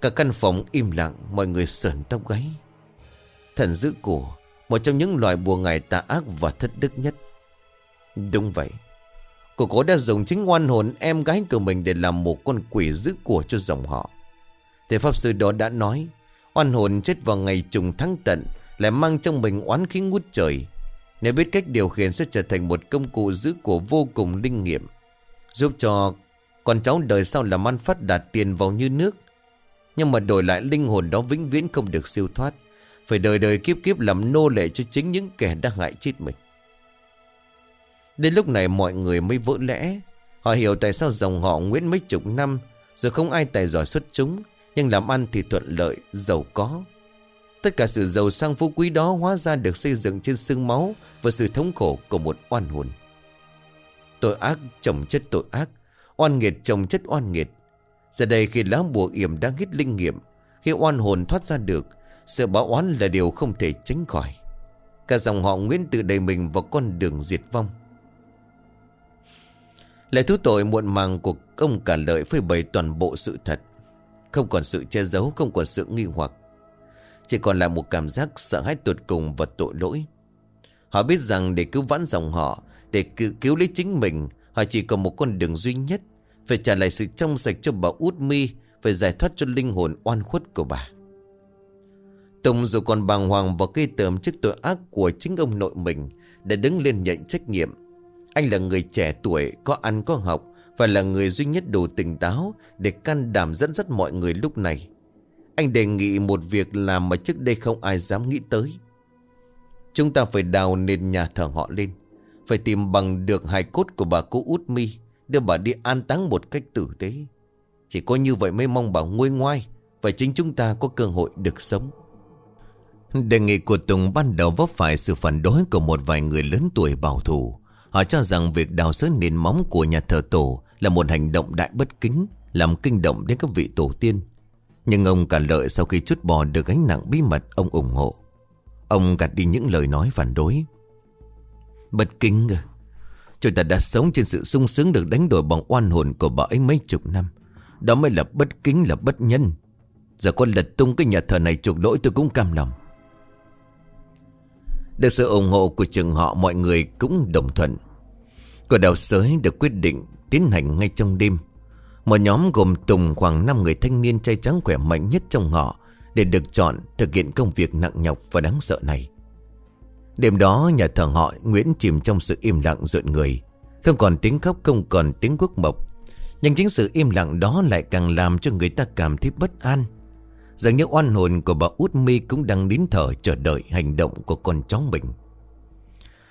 Cả căn phòng im lặng, Mọi người sờn tóc gáy. Thần dữ cổ Một trong những loài bùa ngài tà ác và thất đức nhất. Đúng vậy Cô cố đã dùng chính oan hồn em gái của mình Để làm một con quỷ giữ của cho dòng họ. Thầy Pháp Sư đó đã nói, Oan hồn chết vào ngày trùng tháng tận, Lại mang trong mình oán khí ngút trời. Nếu biết cách điều khiển sẽ trở thành một công cụ giữ của vô cùng linh nghiệm. Giúp cho con cháu đời sau làm ăn phát đạt tiền vào như nước. Nhưng mà đổi lại linh hồn đó vĩnh viễn không được siêu thoát. Phải đời đời kiếp kiếp làm nô lệ cho chính những kẻ đã hại chết mình. Đến lúc này mọi người mới vỡ lẽ. Họ hiểu tại sao dòng họ Nguyễn mấy chục năm Rồi không ai tài giỏi xuất chúng Nhưng làm ăn thì thuận lợi, giàu có. Tất cả sự giàu sang phú quý đó hóa ra được xây dựng trên xương máu Và sự thống khổ của một oan hồn. Tội ác chồng chất tội ác Oan nghiệt chồng chất oan nghiệt. Giờ đây khi lá bùa yểm đang hít linh nghiệm Khi oan hồn thoát ra được Sự báo oán là điều không thể tránh khỏi. Cả dòng họ Nguyễn tự đầy mình vào con đường diệt vong. Lời thú tội muộn màng của công cả lợi phơi bày toàn bộ sự thật. Không còn sự che giấu Không còn sự nghi hoặc. Chỉ còn là một cảm giác sợ hãi tột cùng và tội lỗi. Họ biết rằng để cứu vãn dòng họ Để cứu, cứu lấy chính mình Họ chỉ còn một con đường duy nhất Phải trả lại sự trong sạch cho bà út mi Phải giải thoát cho linh hồn oan khuất của bà. Tùng dù còn bàng hoàng và cây tởm trước tội ác của chính ông nội mình Để đứng lên nhận trách nhiệm. Anh là người trẻ tuổi, có ăn có học Và là người duy nhất đủ tỉnh táo Để can đảm dẫn dắt mọi người lúc này. Anh đề nghị một việc làm mà trước đây không ai dám nghĩ tới. Chúng ta phải đào nền nhà thờ họ lên Phải tìm bằng được hài cốt của bà cô út mi Đưa bà đi an táng một cách tử tế. Chỉ có như vậy mới mong bà nguôi ngoai Và chính chúng ta có cơ hội được sống. Đề nghị của Tùng ban đầu vấp phải sự phản đối của một vài người lớn tuổi bảo thủ. Họ cho rằng việc đào sới nền móng của nhà thờ tổ là một hành động đại bất kính, làm kinh động đến các vị tổ tiên. Nhưng ông cả lợi sau khi chút bỏ được gánh nặng bí mật ông ủng hộ. Ông gạt đi những lời nói phản đối. Bất kính à. Chúng ta đã sống trên sự sung sướng được đánh đổi bằng oan hồn của bà ấy mấy chục năm. Đó mới là bất kính là bất nhân. Giờ con lật tung cái nhà thờ này chuộc lỗi tôi cũng cam lòng. Được sự ủng hộ của trường họ, mọi người cũng đồng thuận. Cuộc đào sới được quyết định tiến hành ngay trong đêm. Một nhóm gồm Tùng khoảng 5 người thanh niên trai trắng khỏe mạnh nhất trong họ để được chọn thực hiện công việc nặng nhọc và đáng sợ này. Đêm đó, nhà thờ họ Nguyễn chìm trong sự im lặng rợn người. Không còn tiếng khóc, không còn tiếng quốc mộc. Nhưng chính sự im lặng đó lại càng làm cho người ta cảm thấy bất an. Dường như oan hồn của bà Út Mi cũng đang nín thở chờ đợi hành động của con chó mình.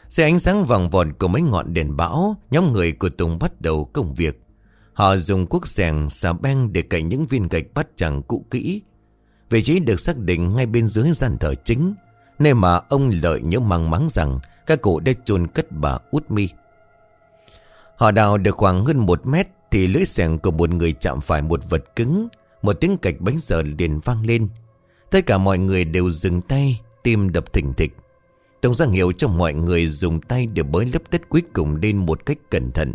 Xe ánh sáng vàng vọt của mấy ngọn đèn bão, nhóm người của Tùng bắt đầu công việc. Họ dùng cuốc sèn xà beng để cậy những viên gạch bắt chẳng cũ kỹ. Vị trí được xác định ngay bên dưới gian thờ chính, nơi mà ông Lợi nhớ mang mắng rằng các cụ đã chôn cất bà Út Mi. Họ đào được khoảng hơn một mét thì lưỡi sèn của một người chạm phải một vật cứng một tiếng cạch bánh giờ liền vang lên. Tất cả mọi người đều dừng tay Tim đập thình thịch. Tông Giang hiệu cho mọi người dùng tay Để bới lớp đất cuối cùng lên một cách cẩn thận.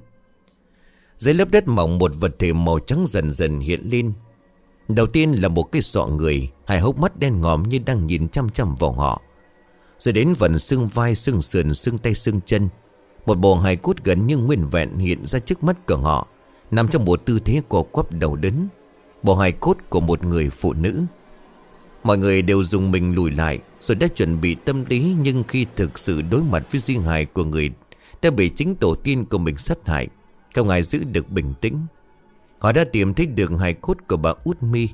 Dưới lớp đất mỏng Một vật thể màu trắng dần dần hiện lên. Đầu tiên là một cái sọ người Hai hốc mắt đen ngòm như đang nhìn chăm chăm vào họ. Rồi đến vần xương vai, xương sườn, xương tay, xương chân. Một bộ hài cốt gần như nguyên vẹn hiện ra trước mắt của họ Nằm trong một tư thế cổ quắp đầu đớn Bộ hài cốt của một người phụ nữ. Mọi người đều dùng mình lùi lại, Rồi đã chuẩn bị tâm lý, Nhưng khi thực sự đối mặt với di hài của người, Đã bị chính tổ tiên của mình sát hại, Không ai giữ được bình tĩnh. Họ đã tìm thấy được hài cốt của bà Út Mi,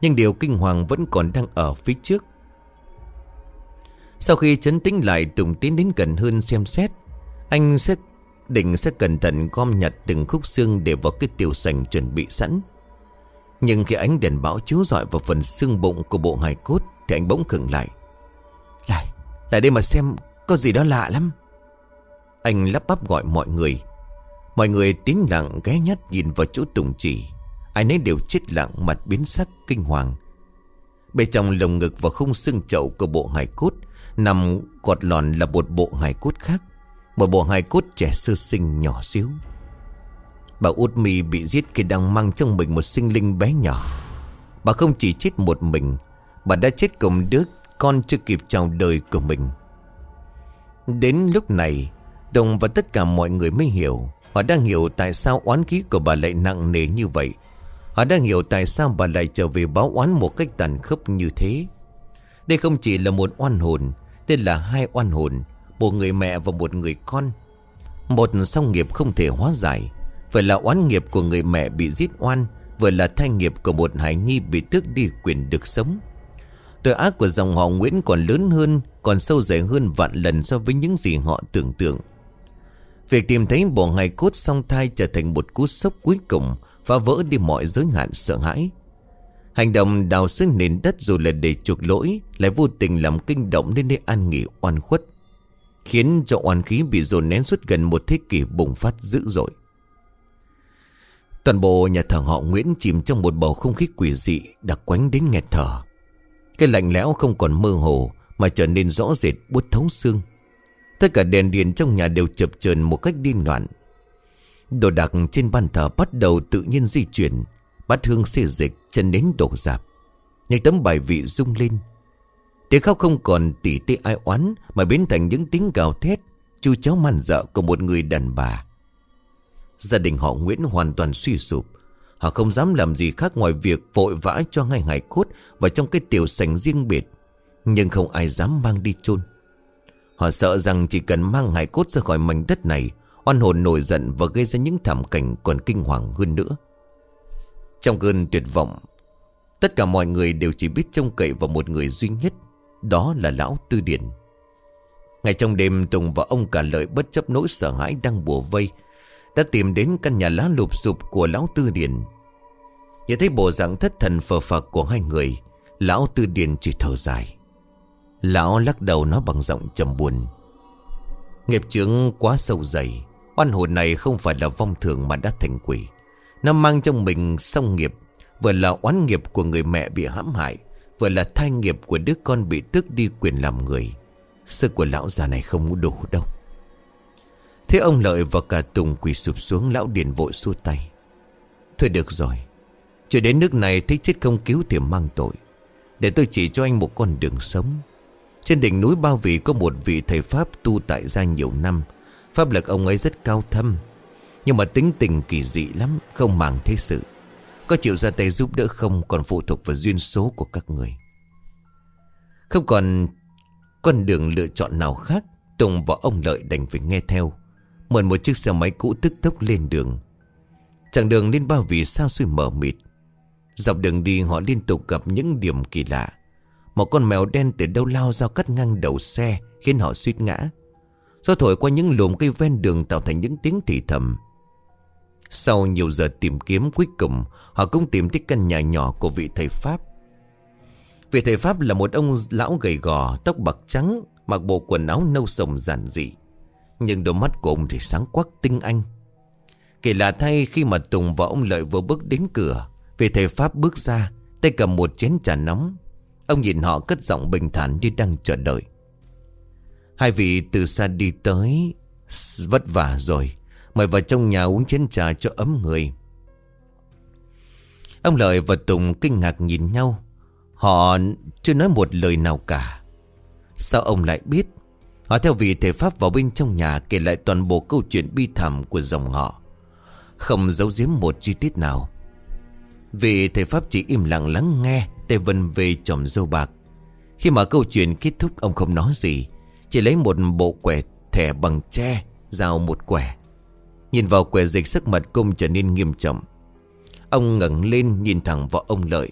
Nhưng điều kinh hoàng vẫn còn đang ở phía trước. Sau khi chấn tĩnh lại Tùng tiến đến gần hơn xem xét, Anh sẽ định sẽ cẩn thận gom nhặt từng khúc xương Để vào cái tiểu sành chuẩn bị sẵn nhưng khi ánh đèn bão chiếu rọi vào phần xương bụng của bộ hài cốt Thì anh bỗng khựng lại. Lại, lại đây mà xem Có gì đó lạ lắm. Anh lắp bắp gọi mọi người. Mọi người tín lặng ghé nhát nhìn vào chỗ Tùng chỉ Ai nấy đều chết lặng mặt biến sắc kinh hoàng. Bên trong lồng ngực và khung xương chậu của bộ hài cốt Nằm gọt lòn là một bộ hài cốt khác. Một bộ hài cốt trẻ sơ sinh nhỏ xíu. Bà út mì bị giết khi đang mang trong mình một sinh linh bé nhỏ. Bà không chỉ chết một mình, Bà đã chết cùng đứa con chưa kịp chào đời của mình. Đến lúc này Đồng và tất cả mọi người mới hiểu Họ đang hiểu tại sao oán khí của bà lại nặng nề như vậy. Họ đang hiểu tại sao bà lại trở về báo oán một cách tàn khốc như thế. Đây không chỉ là một oan hồn, Đây là hai oan hồn, Một người mẹ và một người con. Một song nghiệp không thể hóa giải. Vừa là oán nghiệp của người mẹ bị giết oan, Vừa là thai nghiệp của một hải nhi bị tước đi quyền được sống. Tội ác của dòng họ Nguyễn còn lớn hơn, Còn sâu dày hơn vạn lần so với những gì họ tưởng tượng. Việc tìm thấy bộ hài cốt song thai trở thành một cú sốc cuối cùng, Phá vỡ đi mọi giới hạn sợ hãi. Hành động đào xương nền đất dù là để chuộc lỗi, Lại vô tình làm kinh động nên nơi an nghỉ oan khuất, Khiến cho oan khí bị dồn nén suốt gần một thế kỷ bùng phát dữ dội. Toàn bộ nhà thờ họ Nguyễn chìm trong một bầu không khí quỷ dị đặc quánh đến nghẹt thở. Cái lạnh lẽo không còn mơ hồ mà trở nên rõ rệt buốt thấu xương. Tất cả đèn điện trong nhà đều chập chờn một cách điên loạn. Đồ đạc trên bàn thờ bắt đầu tự nhiên di chuyển, bát hương xê dịch, chân đến đổ dạp. Những tấm bài vị rung lên. Tiếng khóc không còn tỉ tê ai oán mà biến thành những tiếng gào thét, chu cháu man dợ của một người đàn bà. Gia đình họ Nguyễn hoàn toàn suy sụp Họ không dám làm gì khác ngoài việc vội vã cho ngay hải cốt vào trong cái tiểu sành riêng biệt. Nhưng không ai dám mang đi chôn Họ sợ rằng chỉ cần mang hải cốt ra khỏi mảnh đất này, oan hồn nổi giận và gây ra những thảm cảnh còn kinh hoàng hơn nữa. Trong cơn tuyệt vọng, tất cả mọi người đều chỉ biết trông cậy vào một người duy nhất, đó là Lão Tư Điển. Ngày trong đêm Tùng và ông cả lợi bất chấp nỗi sợ hãi đang bùa vây đã tìm đến căn nhà lá lụp sụp của Lão Tư Điền. Nhìn thấy bộ dạng thất thần phờ phạc của hai người, Lão Tư Điền chỉ thở dài. Lão lắc đầu nói bằng giọng trầm buồn. Nghiệp chướng quá sâu dày, Oan hồn này không phải là vong thường mà đã thành quỷ. Nó mang trong mình song nghiệp, Vừa là oán nghiệp của người mẹ bị hãm hại, Vừa là thai nghiệp của đứa con bị tước đi quyền làm người. Sức của lão già này không đủ đâu. Thế ông Lợi và cả Tùng quỳ sụp xuống Lão Điền vội xua tay. Thôi được rồi, Chưa đến nước này thấy chết không cứu thì mang tội. Để tôi chỉ cho anh một con đường sống. Trên đỉnh núi Bao Vị có một vị thầy Pháp tu tại gia nhiều năm. Pháp lực ông ấy rất cao thâm, Nhưng mà tính tình kỳ dị lắm, Không màng thế sự. Có chịu ra tay giúp đỡ không Còn phụ thuộc vào duyên số của các người. Không còn con đường lựa chọn nào khác, Tùng và ông Lợi đành phải nghe theo. Mượn một chiếc xe máy cũ tức tốc lên đường. Chặng đường lên bao vì sao xui mở mịt. Dọc đường đi, họ liên tục gặp những điểm kỳ lạ. Một con mèo đen từ đâu lao ra cắt ngang đầu xe, Khiến họ suýt ngã. Gió thổi qua những lùm cây ven đường tạo thành những tiếng thì thầm. Sau nhiều giờ tìm kiếm, cuối cùng, Họ cũng tìm thấy căn nhà nhỏ của vị thầy Pháp. Vị thầy Pháp là một ông lão gầy gò, Tóc bạc trắng, Mặc bộ quần áo nâu sồng giản dị nhưng đôi mắt của ông thì sáng quắc tinh anh. Kỳ lạ thay khi mà Tùng và ông Lợi vừa bước đến cửa Vì thầy Pháp bước ra, Tay cầm một chén trà nóng. Ông nhìn họ cất giọng bình thản như đang chờ đợi. Hai vị từ xa đi tới Vất vả rồi, Mời vào trong nhà uống chén trà cho ấm người. Ông Lợi và Tùng kinh ngạc nhìn nhau. Họ chưa nói một lời nào cả. Sao ông lại biết? Họ theo vị thể pháp vào bên trong nhà kể lại toàn bộ câu chuyện bi thảm của dòng họ. Không giấu giếm một chi tiết nào. Vị thể pháp chỉ im lặng lắng nghe Tề Vân về chồng dâu bạc. Khi mà câu chuyện kết thúc ông không nói gì. Chỉ lấy một bộ quẻ thẻ bằng tre, giao một quẻ. Nhìn vào quẻ dịch sắc mặt công trở nên nghiêm trọng. Ông ngẩng lên nhìn thẳng vào ông Lợi.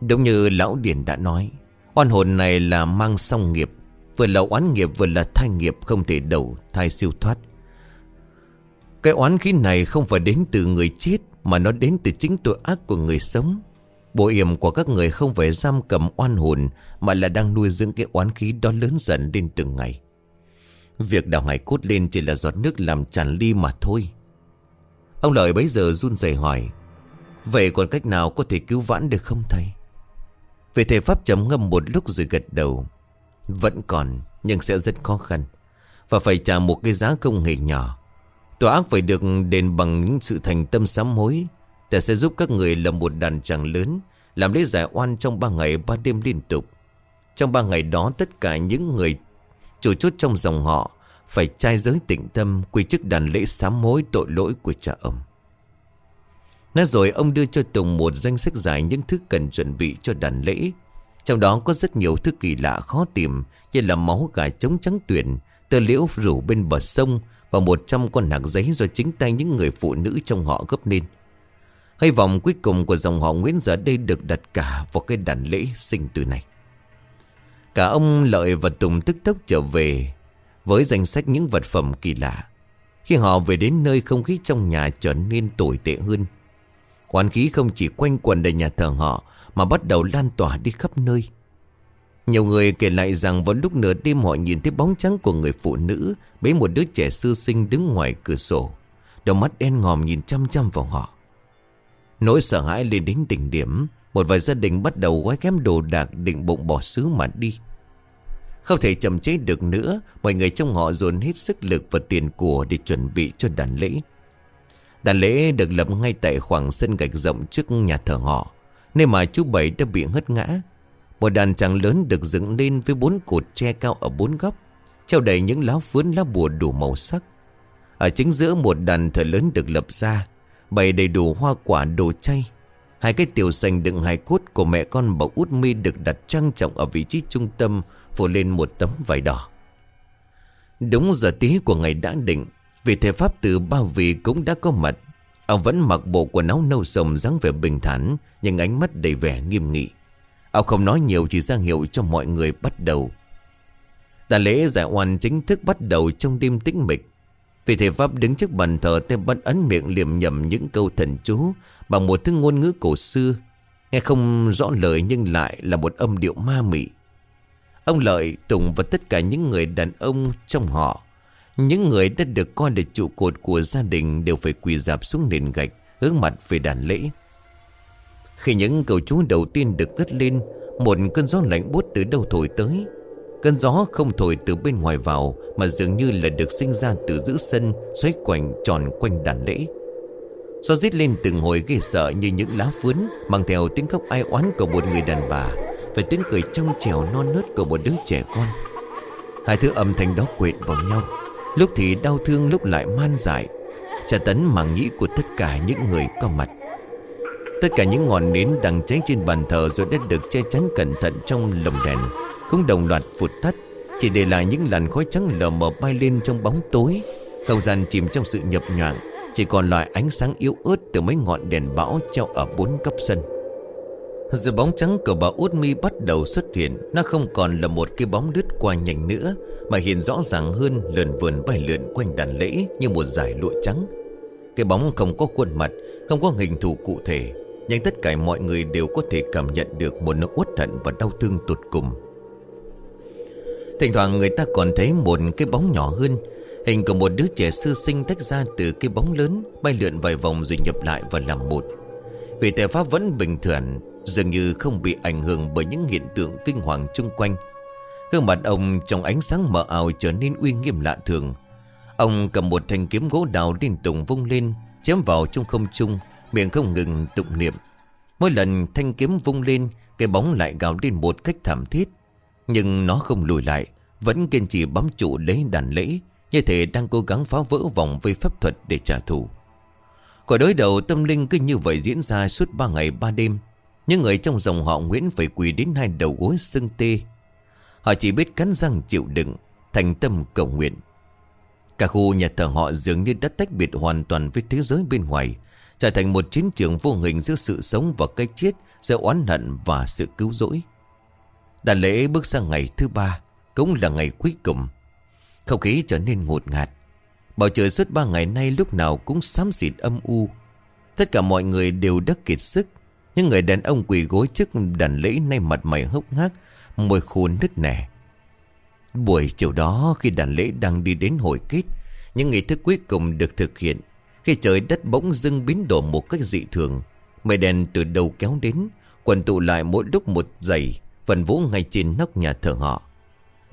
Đúng như Lão Điển đã nói, oan hồn này là mang song nghiệp Vừa là oán nghiệp, vừa là thai nghiệp, không thể đầu thai siêu thoát. Cái oán khí này không phải đến từ người chết, Mà nó đến từ chính tội ác của người sống. Bộ yểm của các người không phải giam cầm oan hồn, Mà là đang nuôi dưỡng cái oán khí đó lớn dần lên từng ngày. Việc đào hải cốt lên chỉ là giọt nước làm tràn ly mà thôi. Ông Lợi bấy giờ run rẩy hỏi, Vậy còn cách nào có thể cứu vãn được không thầy? Về thầy Pháp chấm ngâm một lúc rồi gật đầu vẫn còn, nhưng sẽ rất khó khăn. Và phải trả một cái giá công nghệ nhỏ. Tội ác phải được đền bằng những sự thành tâm sám hối. Ta sẽ giúp các người lập một đàn tràng lớn, Làm lễ giải oan trong ba ngày ba đêm liên tục. Trong ba ngày đó, tất cả những người chủ chốt trong dòng họ Phải trai giới tịnh tâm, Quy chức đàn lễ sám hối tội lỗi của cha ông. Nói rồi, ông đưa cho Tùng một danh sách dài những thứ cần chuẩn bị cho đàn lễ. Trong đó có rất nhiều thứ kỳ lạ khó tìm, Như là máu gà trống trắng tuyển tờ liễu rủ bên bờ sông Và một trăm con hạt giấy do chính tay những người phụ nữ trong họ gấp nên. Hy vọng cuối cùng của dòng họ Nguyễn giờ đây được đặt cả vào cái đàn lễ sinh tử này. Cả ông Lợi và Tùng tức tốc trở về Với danh sách những vật phẩm kỳ lạ. Khi họ về đến nơi không khí trong nhà trở nên tồi tệ hơn. Quán khí không chỉ quanh quần đầy nhà thờ họ mà bắt đầu lan tỏa đi khắp nơi. Nhiều người kể lại rằng vào lúc nửa đêm họ nhìn thấy bóng trắng của người phụ nữ Bế một đứa trẻ sư sinh đứng ngoài cửa sổ. Đôi mắt đen ngòm nhìn chăm chăm vào họ. Nỗi sợ hãi lên đến đỉnh điểm, Một vài gia đình bắt đầu gói ghém đồ đạc định bụng bỏ xứ mà đi. Không thể chậm chế được nữa, Mọi người trong họ dồn hết sức lực và tiền của để chuẩn bị cho đàn lễ. Đàn lễ được lập ngay tại khoảng sân gạch rộng trước nhà thờ họ. Nơi mà chú Bảy đã bị hất ngã. Một đàn tràng lớn được dựng lên với bốn cột tre cao ở bốn góc, Treo đầy những lá phướn lá bùa đủ màu sắc. Ở chính giữa một đàn thờ lớn được lập ra, Bày đầy đủ hoa quả đồ chay. Hai cái tiểu sành đựng hài cốt của mẹ con bà út mi được đặt trang trọng ở vị trí trung tâm, Phủ lên một tấm vải đỏ. Đúng giờ tí của ngày đã định Vị thể pháp từ ba vị cũng đã có mặt Ông vẫn mặc bộ quần áo nâu sồng dáng vẻ bình thản Nhưng ánh mắt đầy vẻ nghiêm nghị. Ông không nói nhiều chỉ ra hiệu cho mọi người bắt đầu. Tà lễ giải oan chính thức bắt đầu trong đêm tĩnh mịch. Vị thầy pháp đứng trước bàn thờ tay bắt ấn miệng liềm nhầm những câu thần chú Bằng một thứ ngôn ngữ cổ xưa. Nghe không rõ lời nhưng lại là một âm điệu ma mị. Ông Lợi, Tùng và tất cả những người đàn ông trong họ những người đã được coi là trụ cột của gia đình đều phải quỳ dạp xuống nền gạch, hướng mặt về đàn lễ. Khi những cầu chú đầu tiên được cất lên, một cơn gió lạnh buốt từ đâu thổi tới. Cơn gió không thổi từ bên ngoài vào mà dường như là được sinh ra từ giữa sân xoay quanh tròn quanh đàn lễ. Gió rít lên từng hồi ghê sợ như những lá phướn mang theo tiếng khóc ai oán của một người đàn bà và tiếng cười trong trèo non nớt của một đứa trẻ con. Hai thứ âm thanh đó quệt vào nhau Lúc thì đau thương, lúc lại man dại. Trả tấn màng nhĩ của tất cả những người có mặt. Tất cả những ngọn nến đang cháy trên bàn thờ Rồi đã được che chắn cẩn thận trong lồng đèn, Cũng đồng loạt vụt tắt. Chỉ để lại những làn khói trắng lờ mờ bay lên trong bóng tối. Không gian chìm trong sự nhập nhoạng Chỉ còn lại ánh sáng yếu ớt từ mấy ngọn đèn bão treo ở bốn cấp sân. Giờ bóng trắng của bà Út Mi bắt đầu xuất hiện. Nó không còn là một cái bóng đứt qua nhanh nữa, Mà hiện rõ ràng hơn lượn vườn bay lượn quanh đàn lễ Như một dải lụa trắng. Cái bóng không có khuôn mặt, Không có hình thù cụ thể, Nhưng tất cả mọi người đều có thể cảm nhận được Một nỗi uất hận và đau thương tột cùng. Thỉnh thoảng người ta còn thấy một cái bóng nhỏ hơn, Hình của một đứa trẻ sư sinh tách ra từ cái bóng lớn, Bay lượn vài vòng rồi nhập lại và làm một. Vì tài pháp vẫn bình thường Dường như không bị ảnh hưởng bởi những hiện tượng kinh hoàng chung quanh. Gương mặt ông trong ánh sáng mờ ảo trở nên uy nghiêm lạ thường. Ông cầm một thanh kiếm gỗ đào liên tục vung lên, Chém vào trong không trung, Miệng không ngừng tụng niệm. Mỗi lần thanh kiếm vung lên, Cái bóng lại gào lên một cách thảm thiết. Nhưng nó không lùi lại, Vẫn kiên trì bám trụ lấy đàn lễ, Như thể đang cố gắng phá vỡ vòng vây pháp thuật để trả thù. Cuộc đối đầu tâm linh cứ như vậy diễn ra suốt 3 ngày 3 đêm những người trong dòng họ Nguyễn phải quỳ đến hai đầu gối sưng tê. Họ chỉ biết cắn răng chịu đựng, Thành tâm cầu nguyện. Cả khu nhà thờ họ dường như đã tách biệt hoàn toàn với thế giới bên ngoài, Trở thành một chiến trường vô hình giữa sự sống và cái chết, Giữa oán hận và sự cứu rỗi. Đàn lễ bước sang ngày thứ ba, Cũng là ngày cuối cùng. Không khí trở nên ngột ngạt. Bầu trời suốt ba ngày nay lúc nào cũng xám xịt âm u. Tất cả mọi người đều đã kiệt sức những người đàn ông quỳ gối trước đàn lễ nay mặt mày hốc hác, môi khôn nứt nẻ. Buổi chiều đó khi đàn lễ đang đi đến hồi kết, những nghi thức cuối cùng được thực hiện. Khi trời đất bỗng dưng biến đổi một cách dị thường, mây đèn từ đầu kéo đến, quần tụ lại mỗi lúc một dày, phần vũ ngay trên nóc nhà thờ họ.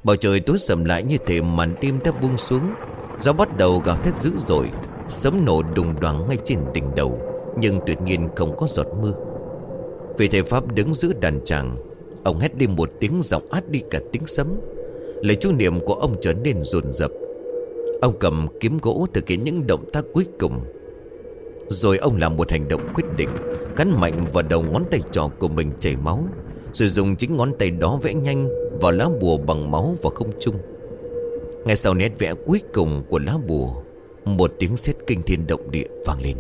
Bầu trời tối sầm lại như thể màn đêm đã buông xuống, gió bắt đầu gào thét dữ dội. Sấm nổ đùng đoàng ngay trên đỉnh đầu Nhưng tuyệt nhiên không có giọt mưa vì thầy Pháp đứng giữ đàn tràng Ông hét đi một tiếng giọng át đi cả tiếng sấm. Lời chú niệm của ông trở nên rồn rập Ông cầm kiếm gỗ thực hiện những động tác cuối cùng. Rồi ông làm một hành động quyết định, Cắn mạnh vào đầu ngón tay trỏ của mình chảy máu, Rồi dùng chính ngón tay đó vẽ nhanh Vào lá bùa bằng máu và không trung. Ngay sau nét vẽ cuối cùng của lá bùa, Một tiếng sét kinh thiên động địa vang lên.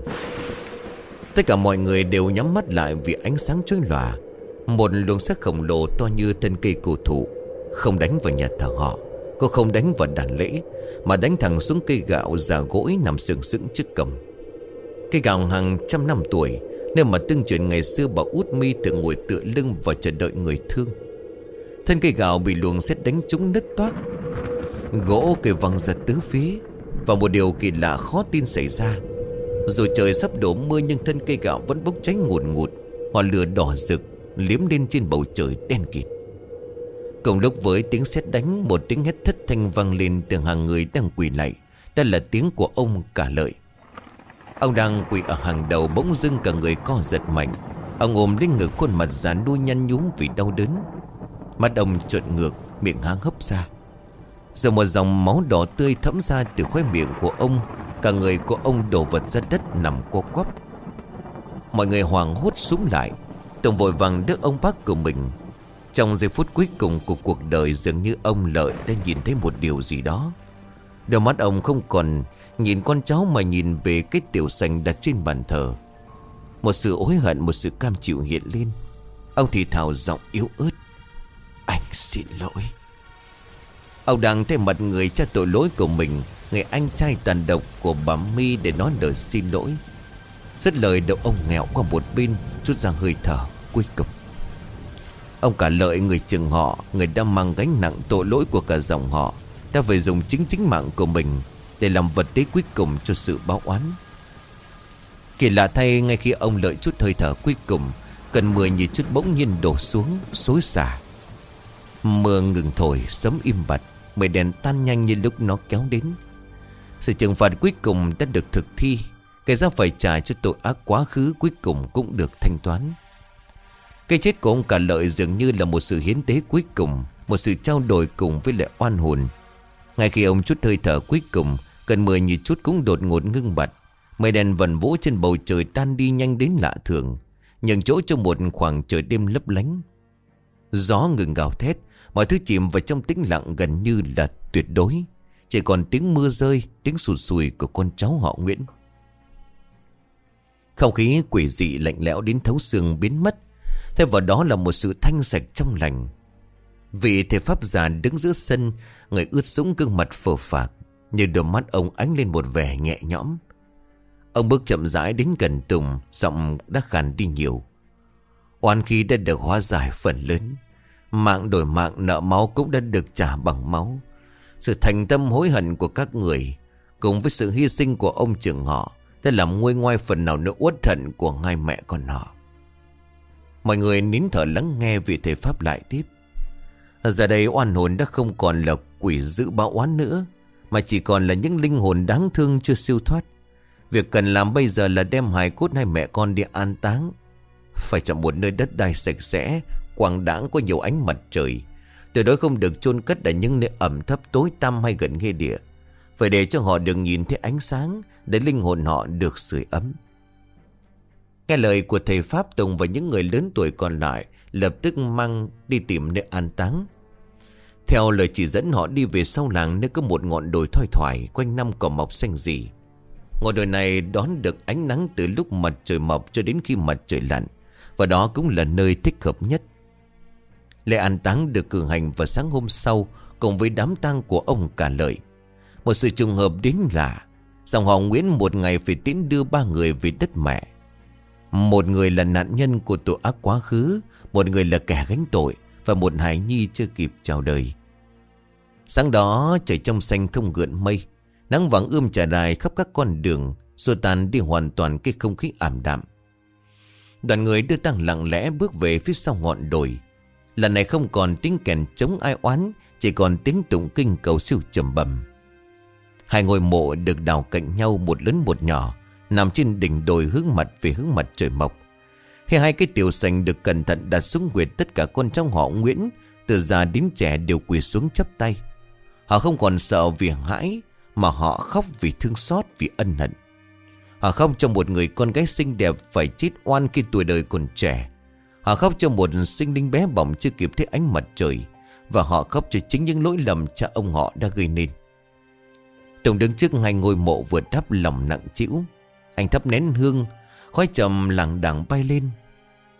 Tất cả mọi người đều nhắm mắt lại vì ánh sáng chói lòa. Một luồng sắc khổng lồ to như thân cây cổ thụ, Không đánh vào nhà thờ họ, Cô không đánh vào đàn lễ, Mà đánh thẳng xuống cây gạo già gỗi nằm sừng sững trước cầm Cây gạo hàng trăm năm tuổi, Nơi mà tương truyền ngày xưa bà út mi thường ngồi tựa lưng và chờ đợi người thương. Thân cây gạo bị luồng xét đánh trúng nứt toát Gỗ cây văng ra tứ phía, Và một điều kỳ lạ khó tin xảy ra. Rồi trời sắp đổ mưa nhưng thân cây gạo vẫn bốc cháy ngùn ngụt. Ngọn lửa đỏ rực, liếm lên trên bầu trời đen kịt. Cùng lúc với tiếng sét đánh, Một tiếng hét thất thanh vang lên từ hàng người đang quỳ lại. Đó là tiếng của ông cả lợi. Ông đang quỳ ở hàng đầu bỗng dưng cả người co giật mạnh. Ông ôm lên ngực khuôn mặt già nuôi nhăn nhúm vì đau đớn. Mắt ông trợn ngược, Miệng há hấp ra. Rồi một dòng máu đỏ tươi thấm ra từ khóe miệng của ông. Cả người của ông đổ vật ra đất nằm co quắp. Mọi người hoàng hốt súng lại. Tổng vội vàng đỡ ông bác của mình. Trong giây phút cuối cùng của cuộc đời Dường như ông Lợi đã nhìn thấy một điều gì đó. Đôi mắt ông không còn Nhìn con cháu mà nhìn về cái tiểu xanh đặt trên bàn thờ. Một sự hối hận, Một sự cam chịu hiện lên. Ông thì thào giọng yếu ớt. Anh xin lỗi. Ông đang thay mặt người cha tội lỗi của mình. Người anh trai tàn độc của bà mi Để nói lời xin lỗi. Rất lời đậu ông nghèo qua một bên Chút ra hơi thở, cuối cùng. Ông cả lợi người chừng họ, Người đã mang gánh nặng tội lỗi của cả dòng họ, Đã phải dùng chính chính mạng của mình Để làm vật tế cuối cùng cho sự báo oán. Kỳ lạ thay, ngay khi ông lợi chút hơi thở cuối cùng, Cần mưa như chút bỗng nhiên đổ xuống, Xối xả. Mưa ngừng thổi, sấm im bặt, Mây đèn tan nhanh như lúc nó kéo đến. Sự trừng phạt cuối cùng đã được thực thi. Kẻ ra phải trả cho tội ác quá khứ cuối cùng cũng được thanh toán. Cái chết của ông cả lợi dường như là một sự hiến tế cuối cùng, Một sự trao đổi cùng với lại oan hồn. Ngay khi ông chút hơi thở cuối cùng, Cần mười như chút cũng đột ngột ngưng bật Mây đèn vần vỗ trên bầu trời tan đi nhanh đến lạ thường, Nhường chỗ cho một khoảng trời đêm lấp lánh. Gió ngừng gào thét, Mọi thứ chìm vào trong tĩnh lặng gần như là tuyệt đối. Chỉ còn tiếng mưa rơi, Tiếng sụt sùi của con cháu họ Nguyễn. Không khí quỷ dị lạnh lẽo đến thấu xương biến mất. Thay vào đó là một sự thanh sạch trong lành. Vị thầy pháp già đứng giữa sân, Người ướt sũng gương mặt phờ phạc, Như đôi mắt ông ánh lên một vẻ nhẹ nhõm. Ông bước chậm rãi đến gần Tùng Giọng đã khàn đi nhiều. Oan khi đã được hóa giải phần lớn. Mạng đổi mạng, nợ máu cũng đã được trả bằng máu. Sự thành tâm hối hận của các người Cùng với sự hy sinh của ông trưởng họ Đã làm nguôi ngoai phần nào nữa uất hận của hai mẹ con họ. Mọi người nín thở lắng nghe vị thầy Pháp lại tiếp. Giờ đây oan hồn đã không còn là quỷ dữ báo oán nữa, Mà chỉ còn là những linh hồn đáng thương chưa siêu thoát. Việc cần làm bây giờ là đem hài cốt hai mẹ con đi an táng. Phải chọn một nơi đất đai sạch sẽ, Quảng đãng có nhiều ánh mặt trời Tuyệt đối không được chôn cất ở những nơi ẩm thấp, tối tăm hay gần nghe địa. Phải để cho họ được nhìn thấy ánh sáng Để linh hồn họ được sưởi ấm. Nghe lời của thầy Pháp Tùng và những người lớn tuổi còn lại Lập tức mang đi tìm nơi an táng. Theo lời chỉ dẫn, họ đi về sau làng Nơi có một ngọn đồi thoai thoải Quanh năm cỏ mọc xanh gì Ngọn đồi này đón được ánh nắng từ lúc mặt trời mọc cho đến khi mặt trời lặn, Và đó cũng là nơi thích hợp nhất. Lễ an táng được cử hành vào sáng hôm sau Cùng với đám tang của ông cả lợi. Một sự trùng hợp đến lạ, Dòng họ Nguyễn một ngày phải tiến đưa ba người về đất mẹ. Một người là nạn nhân của tội ác quá khứ, Một người là kẻ gánh tội Và một hải nhi chưa kịp chào đời. Sáng đó, trời trong xanh không gợn mây, Nắng vàng ươm trải dài khắp các con đường, xua tan đi hoàn toàn cái không khí ảm đạm. Đoàn người đưa tăng lặng lẽ bước về phía sau ngọn đồi. Lần này không còn tiếng kèn chống ai oán, Chỉ còn tiếng tụng kinh cầu siêu trầm bầm Hai ngôi mộ được đào cạnh nhau một lớn một nhỏ, Nằm trên đỉnh đồi hướng mặt về hướng mặt trời mọc. Khi hai cái tiểu sành được cẩn thận đặt xuống huyệt Tất cả con trong họ Nguyễn, Từ già đến trẻ đều quỳ xuống chấp tay. Họ không còn sợ vì hãi, Mà họ khóc vì thương xót, Vì ân hận. Họ khóc cho một người con gái xinh đẹp Phải chết oan khi tuổi đời còn trẻ. Họ khóc cho một sinh linh bé bỏng Chưa kịp thấy ánh mặt trời, Và họ khóc cho chính những lỗi lầm cha ông họ đã gây nên. Tùng đứng trước ngay ngôi mộ vừa đắp lòng nặng chịu Anh thắp nén hương, Khói trầm lặng đẳng bay lên.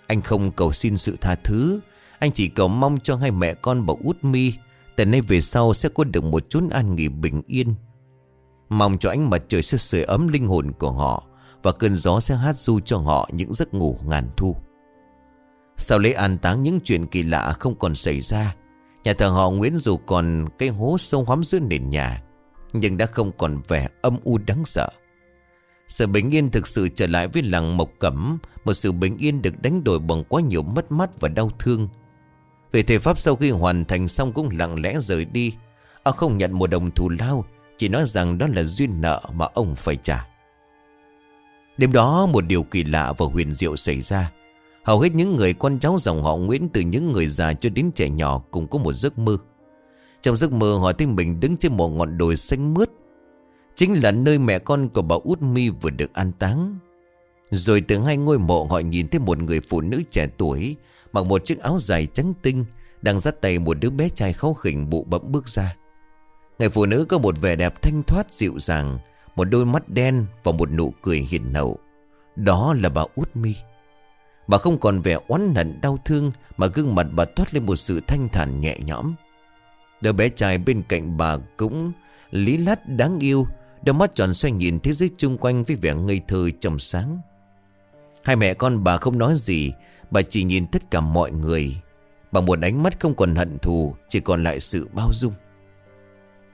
Anh không cầu xin sự tha thứ, Anh chỉ cầu mong cho hai mẹ con bảo út mi, Từ nay về sau sẽ có được một chốn an nghỉ bình yên. Mong cho ánh mặt trời sẽ sưởi ấm linh hồn của họ, Và cơn gió sẽ hát du cho họ những giấc ngủ ngàn thu. Sau lễ an táng, những chuyện kỳ lạ không còn xảy ra. Nhà thờ họ Nguyễn dù còn cây hố sâu hoắm dưới nền nhà, Nhưng đã không còn vẻ âm u đáng sợ. Sự bình yên thực sự trở lại với làng Mộc Cẩm, Một sự bình yên được đánh đổi bằng quá nhiều mất mát và đau thương. Về thể pháp, sau khi hoàn thành xong cũng lặng lẽ rời đi. Ông không nhận một đồng thù lao, Chỉ nói rằng đó là duyên nợ mà ông phải trả. Đêm đó, một điều kỳ lạ và huyền diệu xảy ra. Hầu hết những người con cháu dòng họ Nguyễn Từ những người già cho đến trẻ nhỏ Cũng có một giấc mơ. Trong giấc mơ, họ thấy mình đứng trên một ngọn đồi xanh mướt. Chính là nơi mẹ con của bà Út Mi vừa được an táng. Rồi từ hai ngôi mộ, họ nhìn thấy một người phụ nữ trẻ tuổi, Mặc một chiếc áo dài trắng tinh, Đang dắt tay một đứa bé trai kháu khỉnh bụ bẫm bước ra. Người phụ nữ có một vẻ đẹp thanh thoát, dịu dàng, Một đôi mắt đen và một nụ cười hiền hậu Đó là bà Út Mi. Bà không còn vẻ oán hận, đau thương, Mà gương mặt bà toát lên một sự thanh thản nhẹ nhõm. Đứa bé trai bên cạnh bà cũng lý lát đáng yêu, Đôi mắt tròn xoay nhìn thế giới chung quanh với vẻ ngây thơ trong sáng. Hai mẹ con bà không nói gì, Bà chỉ nhìn tất cả mọi người. Bằng một ánh mắt không còn hận thù, Chỉ còn lại sự bao dung.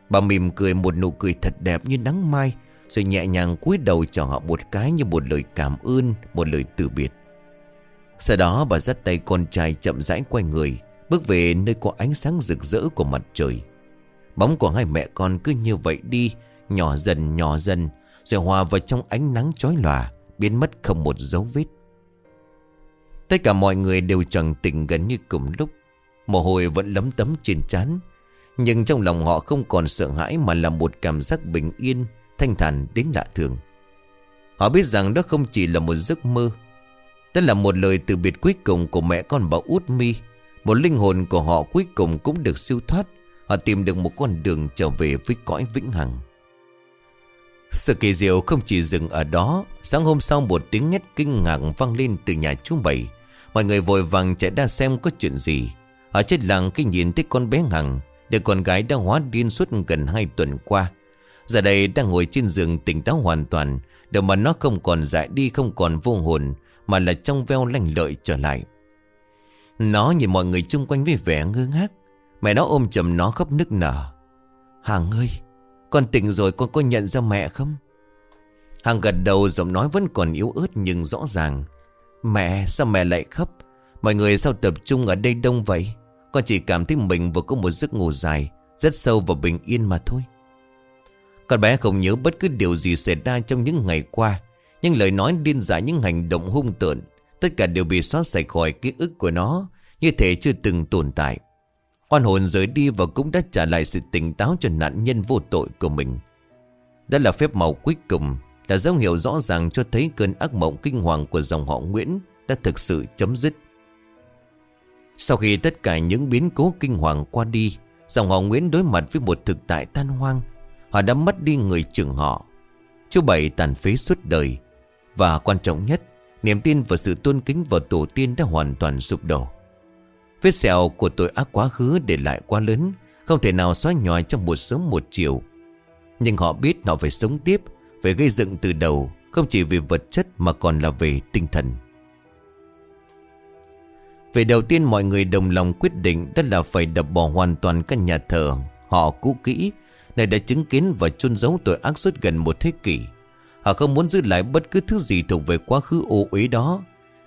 Bà mỉm cười một nụ cười thật đẹp như nắng mai, Rồi nhẹ nhàng cúi đầu cho họ một cái như một lời cảm ơn, Một lời từ biệt sau đó bà dắt tay con trai chậm rãi quay người, Bước về nơi có ánh sáng rực rỡ của mặt trời. Bóng của hai mẹ con cứ như vậy đi, Nhỏ dần nhỏ dần, Rồi hòa vào trong ánh nắng chói lòa, Biến mất không một dấu vết. Tất cả mọi người đều chẳng tỉnh gần như cùng lúc. Mồ hôi vẫn lấm tấm trên trán, Nhưng trong lòng họ không còn sợ hãi Mà là một cảm giác bình yên, Thanh thản đến lạ thường. Họ biết rằng đó không chỉ là một giấc mơ đó là một lời từ biệt cuối cùng của mẹ con bà út mi. Một linh hồn của họ cuối cùng cũng được siêu thoát. Họ tìm được một con đường trở về với cõi vĩnh hằng. Sự kỳ diệu không chỉ dừng ở đó. Sáng hôm sau một tiếng hét kinh ngạc vang lên từ nhà chú Bảy. Mọi người vội vàng chạy ra xem có chuyện gì. Ở trên làng khi nhìn thấy con bé Hằng Để con gái đã hóa điên suốt gần hai tuần qua. Giờ đây đang ngồi trên giường tỉnh táo hoàn toàn Điều mà nó không còn dại đi, không còn vô hồn mà là trong veo lành lợi trở lại. Nó nhìn mọi người chung quanh với vẻ ngơ ngác. Mẹ nó ôm chầm nó khóc nức nở. Hàng ơi, Con tỉnh rồi con có nhận ra mẹ không? Hàng gật đầu giọng nói vẫn còn yếu ớt nhưng rõ ràng. Mẹ, sao mẹ lại khóc? Mọi người sao tập trung ở đây đông vậy? Con chỉ cảm thấy mình vừa có một giấc ngủ dài, Rất sâu và bình yên mà thôi. Con bé không nhớ bất cứ điều gì xảy ra trong những ngày qua nhưng lời nói điên dại những hành động hung tợn, Tất cả đều bị xóa sạch khỏi ký ức của nó, Như thể chưa từng tồn tại. Oan hồn rời đi và cũng đã trả lại sự tỉnh táo cho nạn nhân vô tội của mình. Đó là phép màu cuối cùng, Là dấu hiệu rõ ràng cho thấy cơn ác mộng kinh hoàng của dòng họ Nguyễn Đã thực sự chấm dứt. Sau khi tất cả những biến cố kinh hoàng qua đi, Dòng họ Nguyễn đối mặt với một thực tại tan hoang. Họ đã mất đi người trưởng họ. Chú Bảy tàn phế suốt đời và quan trọng nhất, Niềm tin và sự tôn kính vào tổ tiên đã hoàn toàn sụp đổ. Vết sẹo của tội ác quá khứ để lại quá lớn, Không thể nào xóa nhòa trong một sớm một chiều. Nhưng họ biết họ phải sống tiếp, Phải gây dựng từ đầu, Không chỉ về vật chất mà còn là về tinh thần. Về đầu tiên, mọi người đồng lòng quyết định Đó là phải đập bỏ hoàn toàn căn nhà thờ Họ cũ kỹ Này đã chứng kiến và chôn giấu tội ác suốt gần một thế kỷ. Họ không muốn giữ lại bất cứ thứ gì thuộc về quá khứ ô uế đó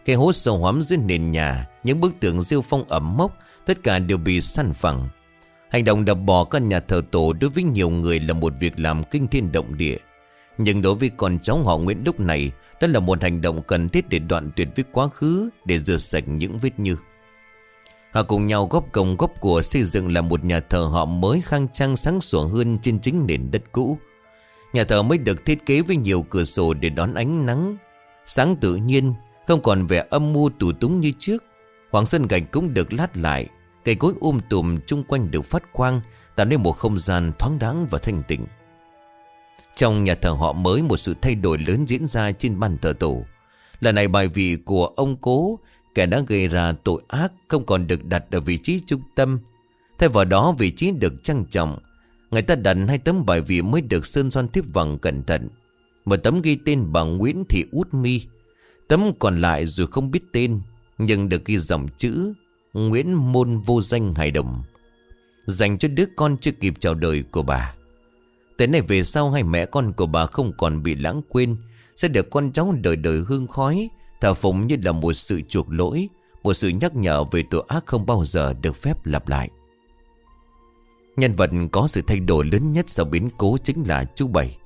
Cái hố sâu hoắm dưới nền nhà Những bức tượng rêu phong ẩm mốc Tất cả đều bị săn phẳng Hành động đập bỏ căn nhà thờ tổ đối với nhiều người là một việc làm kinh thiên động địa. Nhưng đối với con cháu họ Nguyễn lúc này, đó là một hành động cần thiết để đoạn tuyệt với quá khứ, để rửa sạch những vết như. Họ cùng nhau góp công góp của xây dựng là một nhà thờ họ mới khang trang sáng sủa hơn trên chính nền đất cũ. Nhà thờ mới được thiết kế với nhiều cửa sổ để đón ánh nắng. Sáng tự nhiên, không còn vẻ âm mưu tù túng như trước. Hoàng sân gạch cũng được lát lại. Cây cối um tùm chung quanh được phát quang, tạo nên một không gian thoáng đáng và thanh tịnh. Trong nhà thờ họ mới một sự thay đổi lớn diễn ra trên bàn thờ tổ. Lần này bài vị của ông cố, kẻ đã gây ra tội ác không còn được đặt ở vị trí trung tâm. Thay vào đó vị trí được trang trọng. Người ta đặt hai tấm bài vị mới được sơn son tiếp vàng cẩn thận. Một tấm ghi tên bằng Nguyễn Thị Út Mi. Tấm còn lại dù không biết tên, nhưng được ghi dòng chữ Nguyễn Môn Vô Danh Hải Đồng. Dành cho đứa con chưa kịp chào đời của bà. Tới này về sau hai mẹ con của bà không còn bị lãng quên Sẽ được con cháu đời đời hương khói Thờ phụng như là một sự chuộc lỗi Một sự nhắc nhở về tội ác không bao giờ được phép lặp lại Nhân vật có sự thay đổi lớn nhất sau biến cố chính là chú Bảy.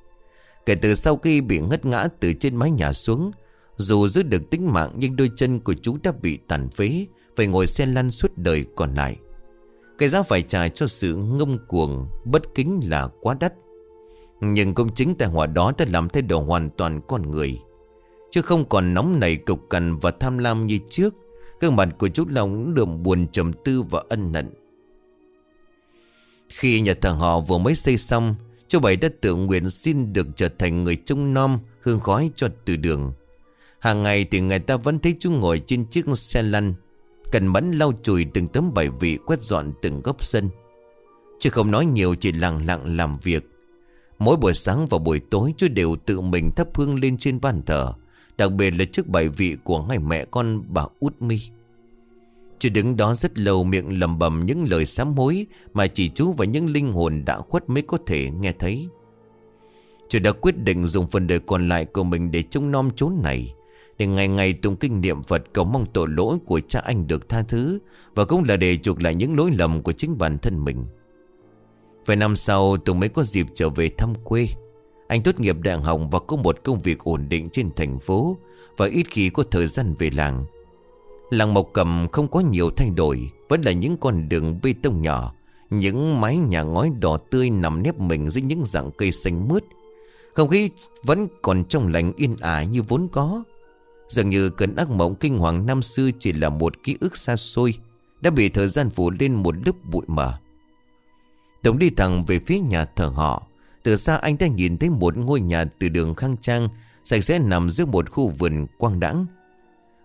Kể từ sau khi bị ngất ngã từ trên mái nhà xuống, Dù giữ được tính mạng nhưng đôi chân của chú đã bị tàn phế, Phải ngồi xe lăn suốt đời còn lại. Cái giá phải trả cho sự ngông cuồng, Bất kính là quá đắt. Nhưng cũng chính tại họa đó đã làm thay đổi hoàn toàn con người. Chứ không còn nóng nảy cục cằn và tham lam như trước, Gương mặt của chú Long đượm buồn trầm tư và ân hận. Khi nhà thờ họ vừa mới xây xong Chú Bảy đã tự nguyện xin được trở thành người trông nom, Hương khói cho từ đường. Hàng ngày thì người ta vẫn thấy chú ngồi trên chiếc xe lăn, Cần mẫn lau chùi từng tấm bài vị quét dọn từng góc sân. Chứ không nói nhiều, chỉ lặng lặng làm việc. Mỗi buổi sáng và buổi tối chú đều tự mình thắp hương lên trên bàn thờ, Đặc biệt là trước bài vị của ngày mẹ con bà Út Mi Chú đứng đó rất lâu miệng lầm bầm những lời sám hối Mà chỉ chú và những linh hồn đã khuất mới có thể nghe thấy. Chú đã quyết định dùng phần đời còn lại của mình để trông nom chốn này, Để ngày ngày tụng kinh niệm Phật cầu mong tội lỗi của cha anh được tha thứ Và cũng là để chuộc lại những lỗi lầm của chính bản thân mình. Vài năm sau, Tùng mới có dịp trở về thăm quê. Anh tốt nghiệp đại học và có một công việc ổn định trên thành phố Và ít khi có thời gian về làng. Làng Mộc Cầm không có nhiều thay đổi, Vẫn là những con đường bê tông nhỏ. Những mái nhà ngói đỏ tươi nằm nếp mình dưới những dạng cây xanh mướt. Không khí vẫn còn trong lành yên ả như vốn có. Dường như cơn ác mộng kinh hoàng năm xưa chỉ là một ký ức xa xôi, Đã bị thời gian phủ lên một lớp bụi mờ. Tống đi thẳng về phía nhà thờ họ. Từ xa anh đã nhìn thấy một ngôi nhà từ đường khang trang, Sạch sẽ nằm giữa một khu vườn quang đãng.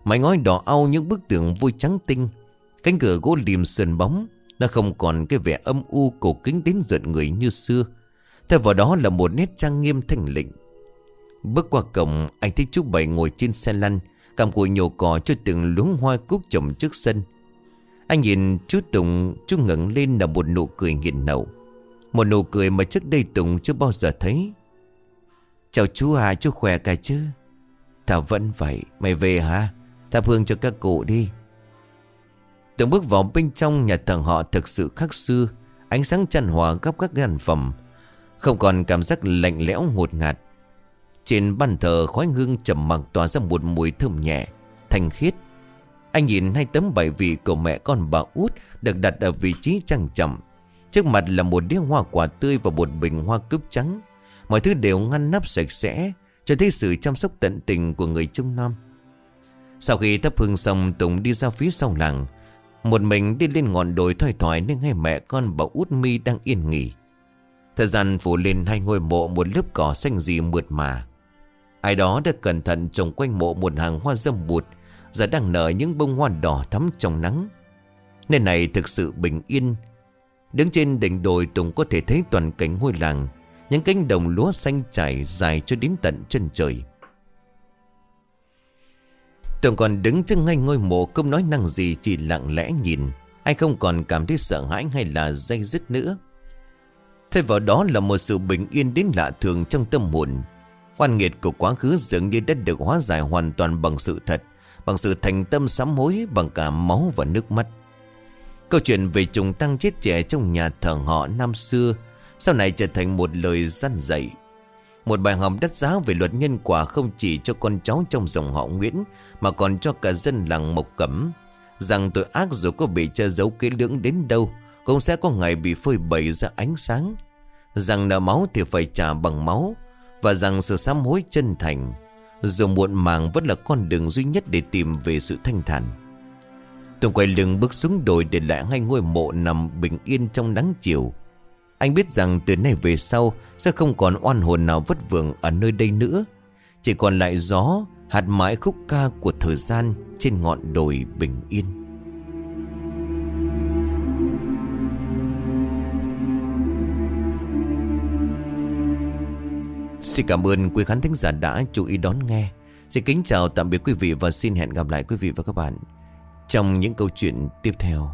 Mái ngói đỏ au những bức tường vui trắng tinh. Cánh cửa gỗ liềm sườn bóng, Nó không còn cái vẻ âm u cổ kính đến giận người như xưa. Thay vào đó là một nét trang nghiêm thanh lịnh. Bước qua cổng, Anh thấy chú Bảy ngồi trên xe lăn, Cầm cùi nhổ cỏ cho từng luống hoa cúc trồng trước sân. Anh nhìn chú Tùng, Chú ngẩng lên là một nụ cười nghiền nậu. Một nụ cười mà trước đây Tùng chưa bao giờ thấy. Chào chú à chú khỏe cả chứ? Thảo vẫn vậy, Mày về hả? Thắp hương cho các cụ đi. Từng bước vào bên trong nhà thờ họ thực sự khác xưa Ánh sáng chăn hòa khắp các gian phẩm Không còn cảm giác lạnh lẽo ngột ngạt. Trên bàn thờ khói hương trầm mặc tỏa ra một mùi thơm nhẹ, Thanh khiết. Anh nhìn hai tấm bài vị của mẹ con bà út Được đặt ở vị trí trang trọng. Trước mặt là một đĩa hoa quả tươi Và một bình hoa cướp trắng. Mọi thứ đều ngăn nắp sạch sẽ, Cho thấy sự chăm sóc tận tình của người Trung Nam. Sau khi thắp hương xong, Tùng đi ra phía sau làng. Một mình đi lên ngọn đồi thoải thoải Nên nghe mẹ con bà út mi đang yên nghỉ. Thời gian phủ lên, hai ngôi mộ, Một lớp cỏ xanh gì mượt mà. Ai đó đã cẩn thận trồng quanh mộ Một hàng hoa dâm bụt, Giờ đang nở những bông hoa đỏ thắm trong nắng. Nơi này thực sự bình yên. Đứng trên đỉnh đồi, Tùng có thể thấy toàn cảnh ngôi làng, Những cánh đồng lúa xanh trải dài cho đến tận chân trời. Tùng còn đứng trước ngay ngôi mộ, không nói năng gì, Chỉ lặng lẽ nhìn. Anh không còn cảm thấy sợ hãi hay là dây dứt nữa. Thay vào đó là một sự bình yên đến lạ thường trong tâm hồn. Oan nghiệt của quá khứ dường như đã được hóa giải hoàn toàn bằng sự thật, Bằng sự thành tâm sám hối, Bằng cả máu và nước mắt. Câu chuyện về trùng tăng chết trẻ trong nhà thờ họ năm xưa, Sau này trở thành một lời răn dạy. Một bài học đắt giá về luật nhân quả không chỉ cho con cháu trong dòng họ Nguyễn, Mà còn cho cả dân làng Mộc Cẩm. Rằng tội ác dù có bị che giấu kỹ lưỡng đến đâu, Cũng sẽ có ngày bị phơi bày ra ánh sáng. Rằng nợ máu thì phải trả bằng máu, Và rằng sự sám hối chân thành. Dù muộn màng vẫn là con đường duy nhất để tìm về sự thanh thản. Tùng quay lưng bước xuống đồi để lại hai ngôi mộ nằm bình yên trong nắng chiều. Anh biết rằng từ nay về sau sẽ không còn oan hồn nào vất vưởng ở nơi đây nữa. Chỉ còn lại gió, hạt mãi khúc ca của thời gian trên ngọn đồi bình yên. Xin cảm ơn quý khán thính giả đã chú ý đón nghe. Xin kính chào tạm biệt quý vị và xin hẹn gặp lại quý vị và các bạn trong những câu chuyện tiếp theo.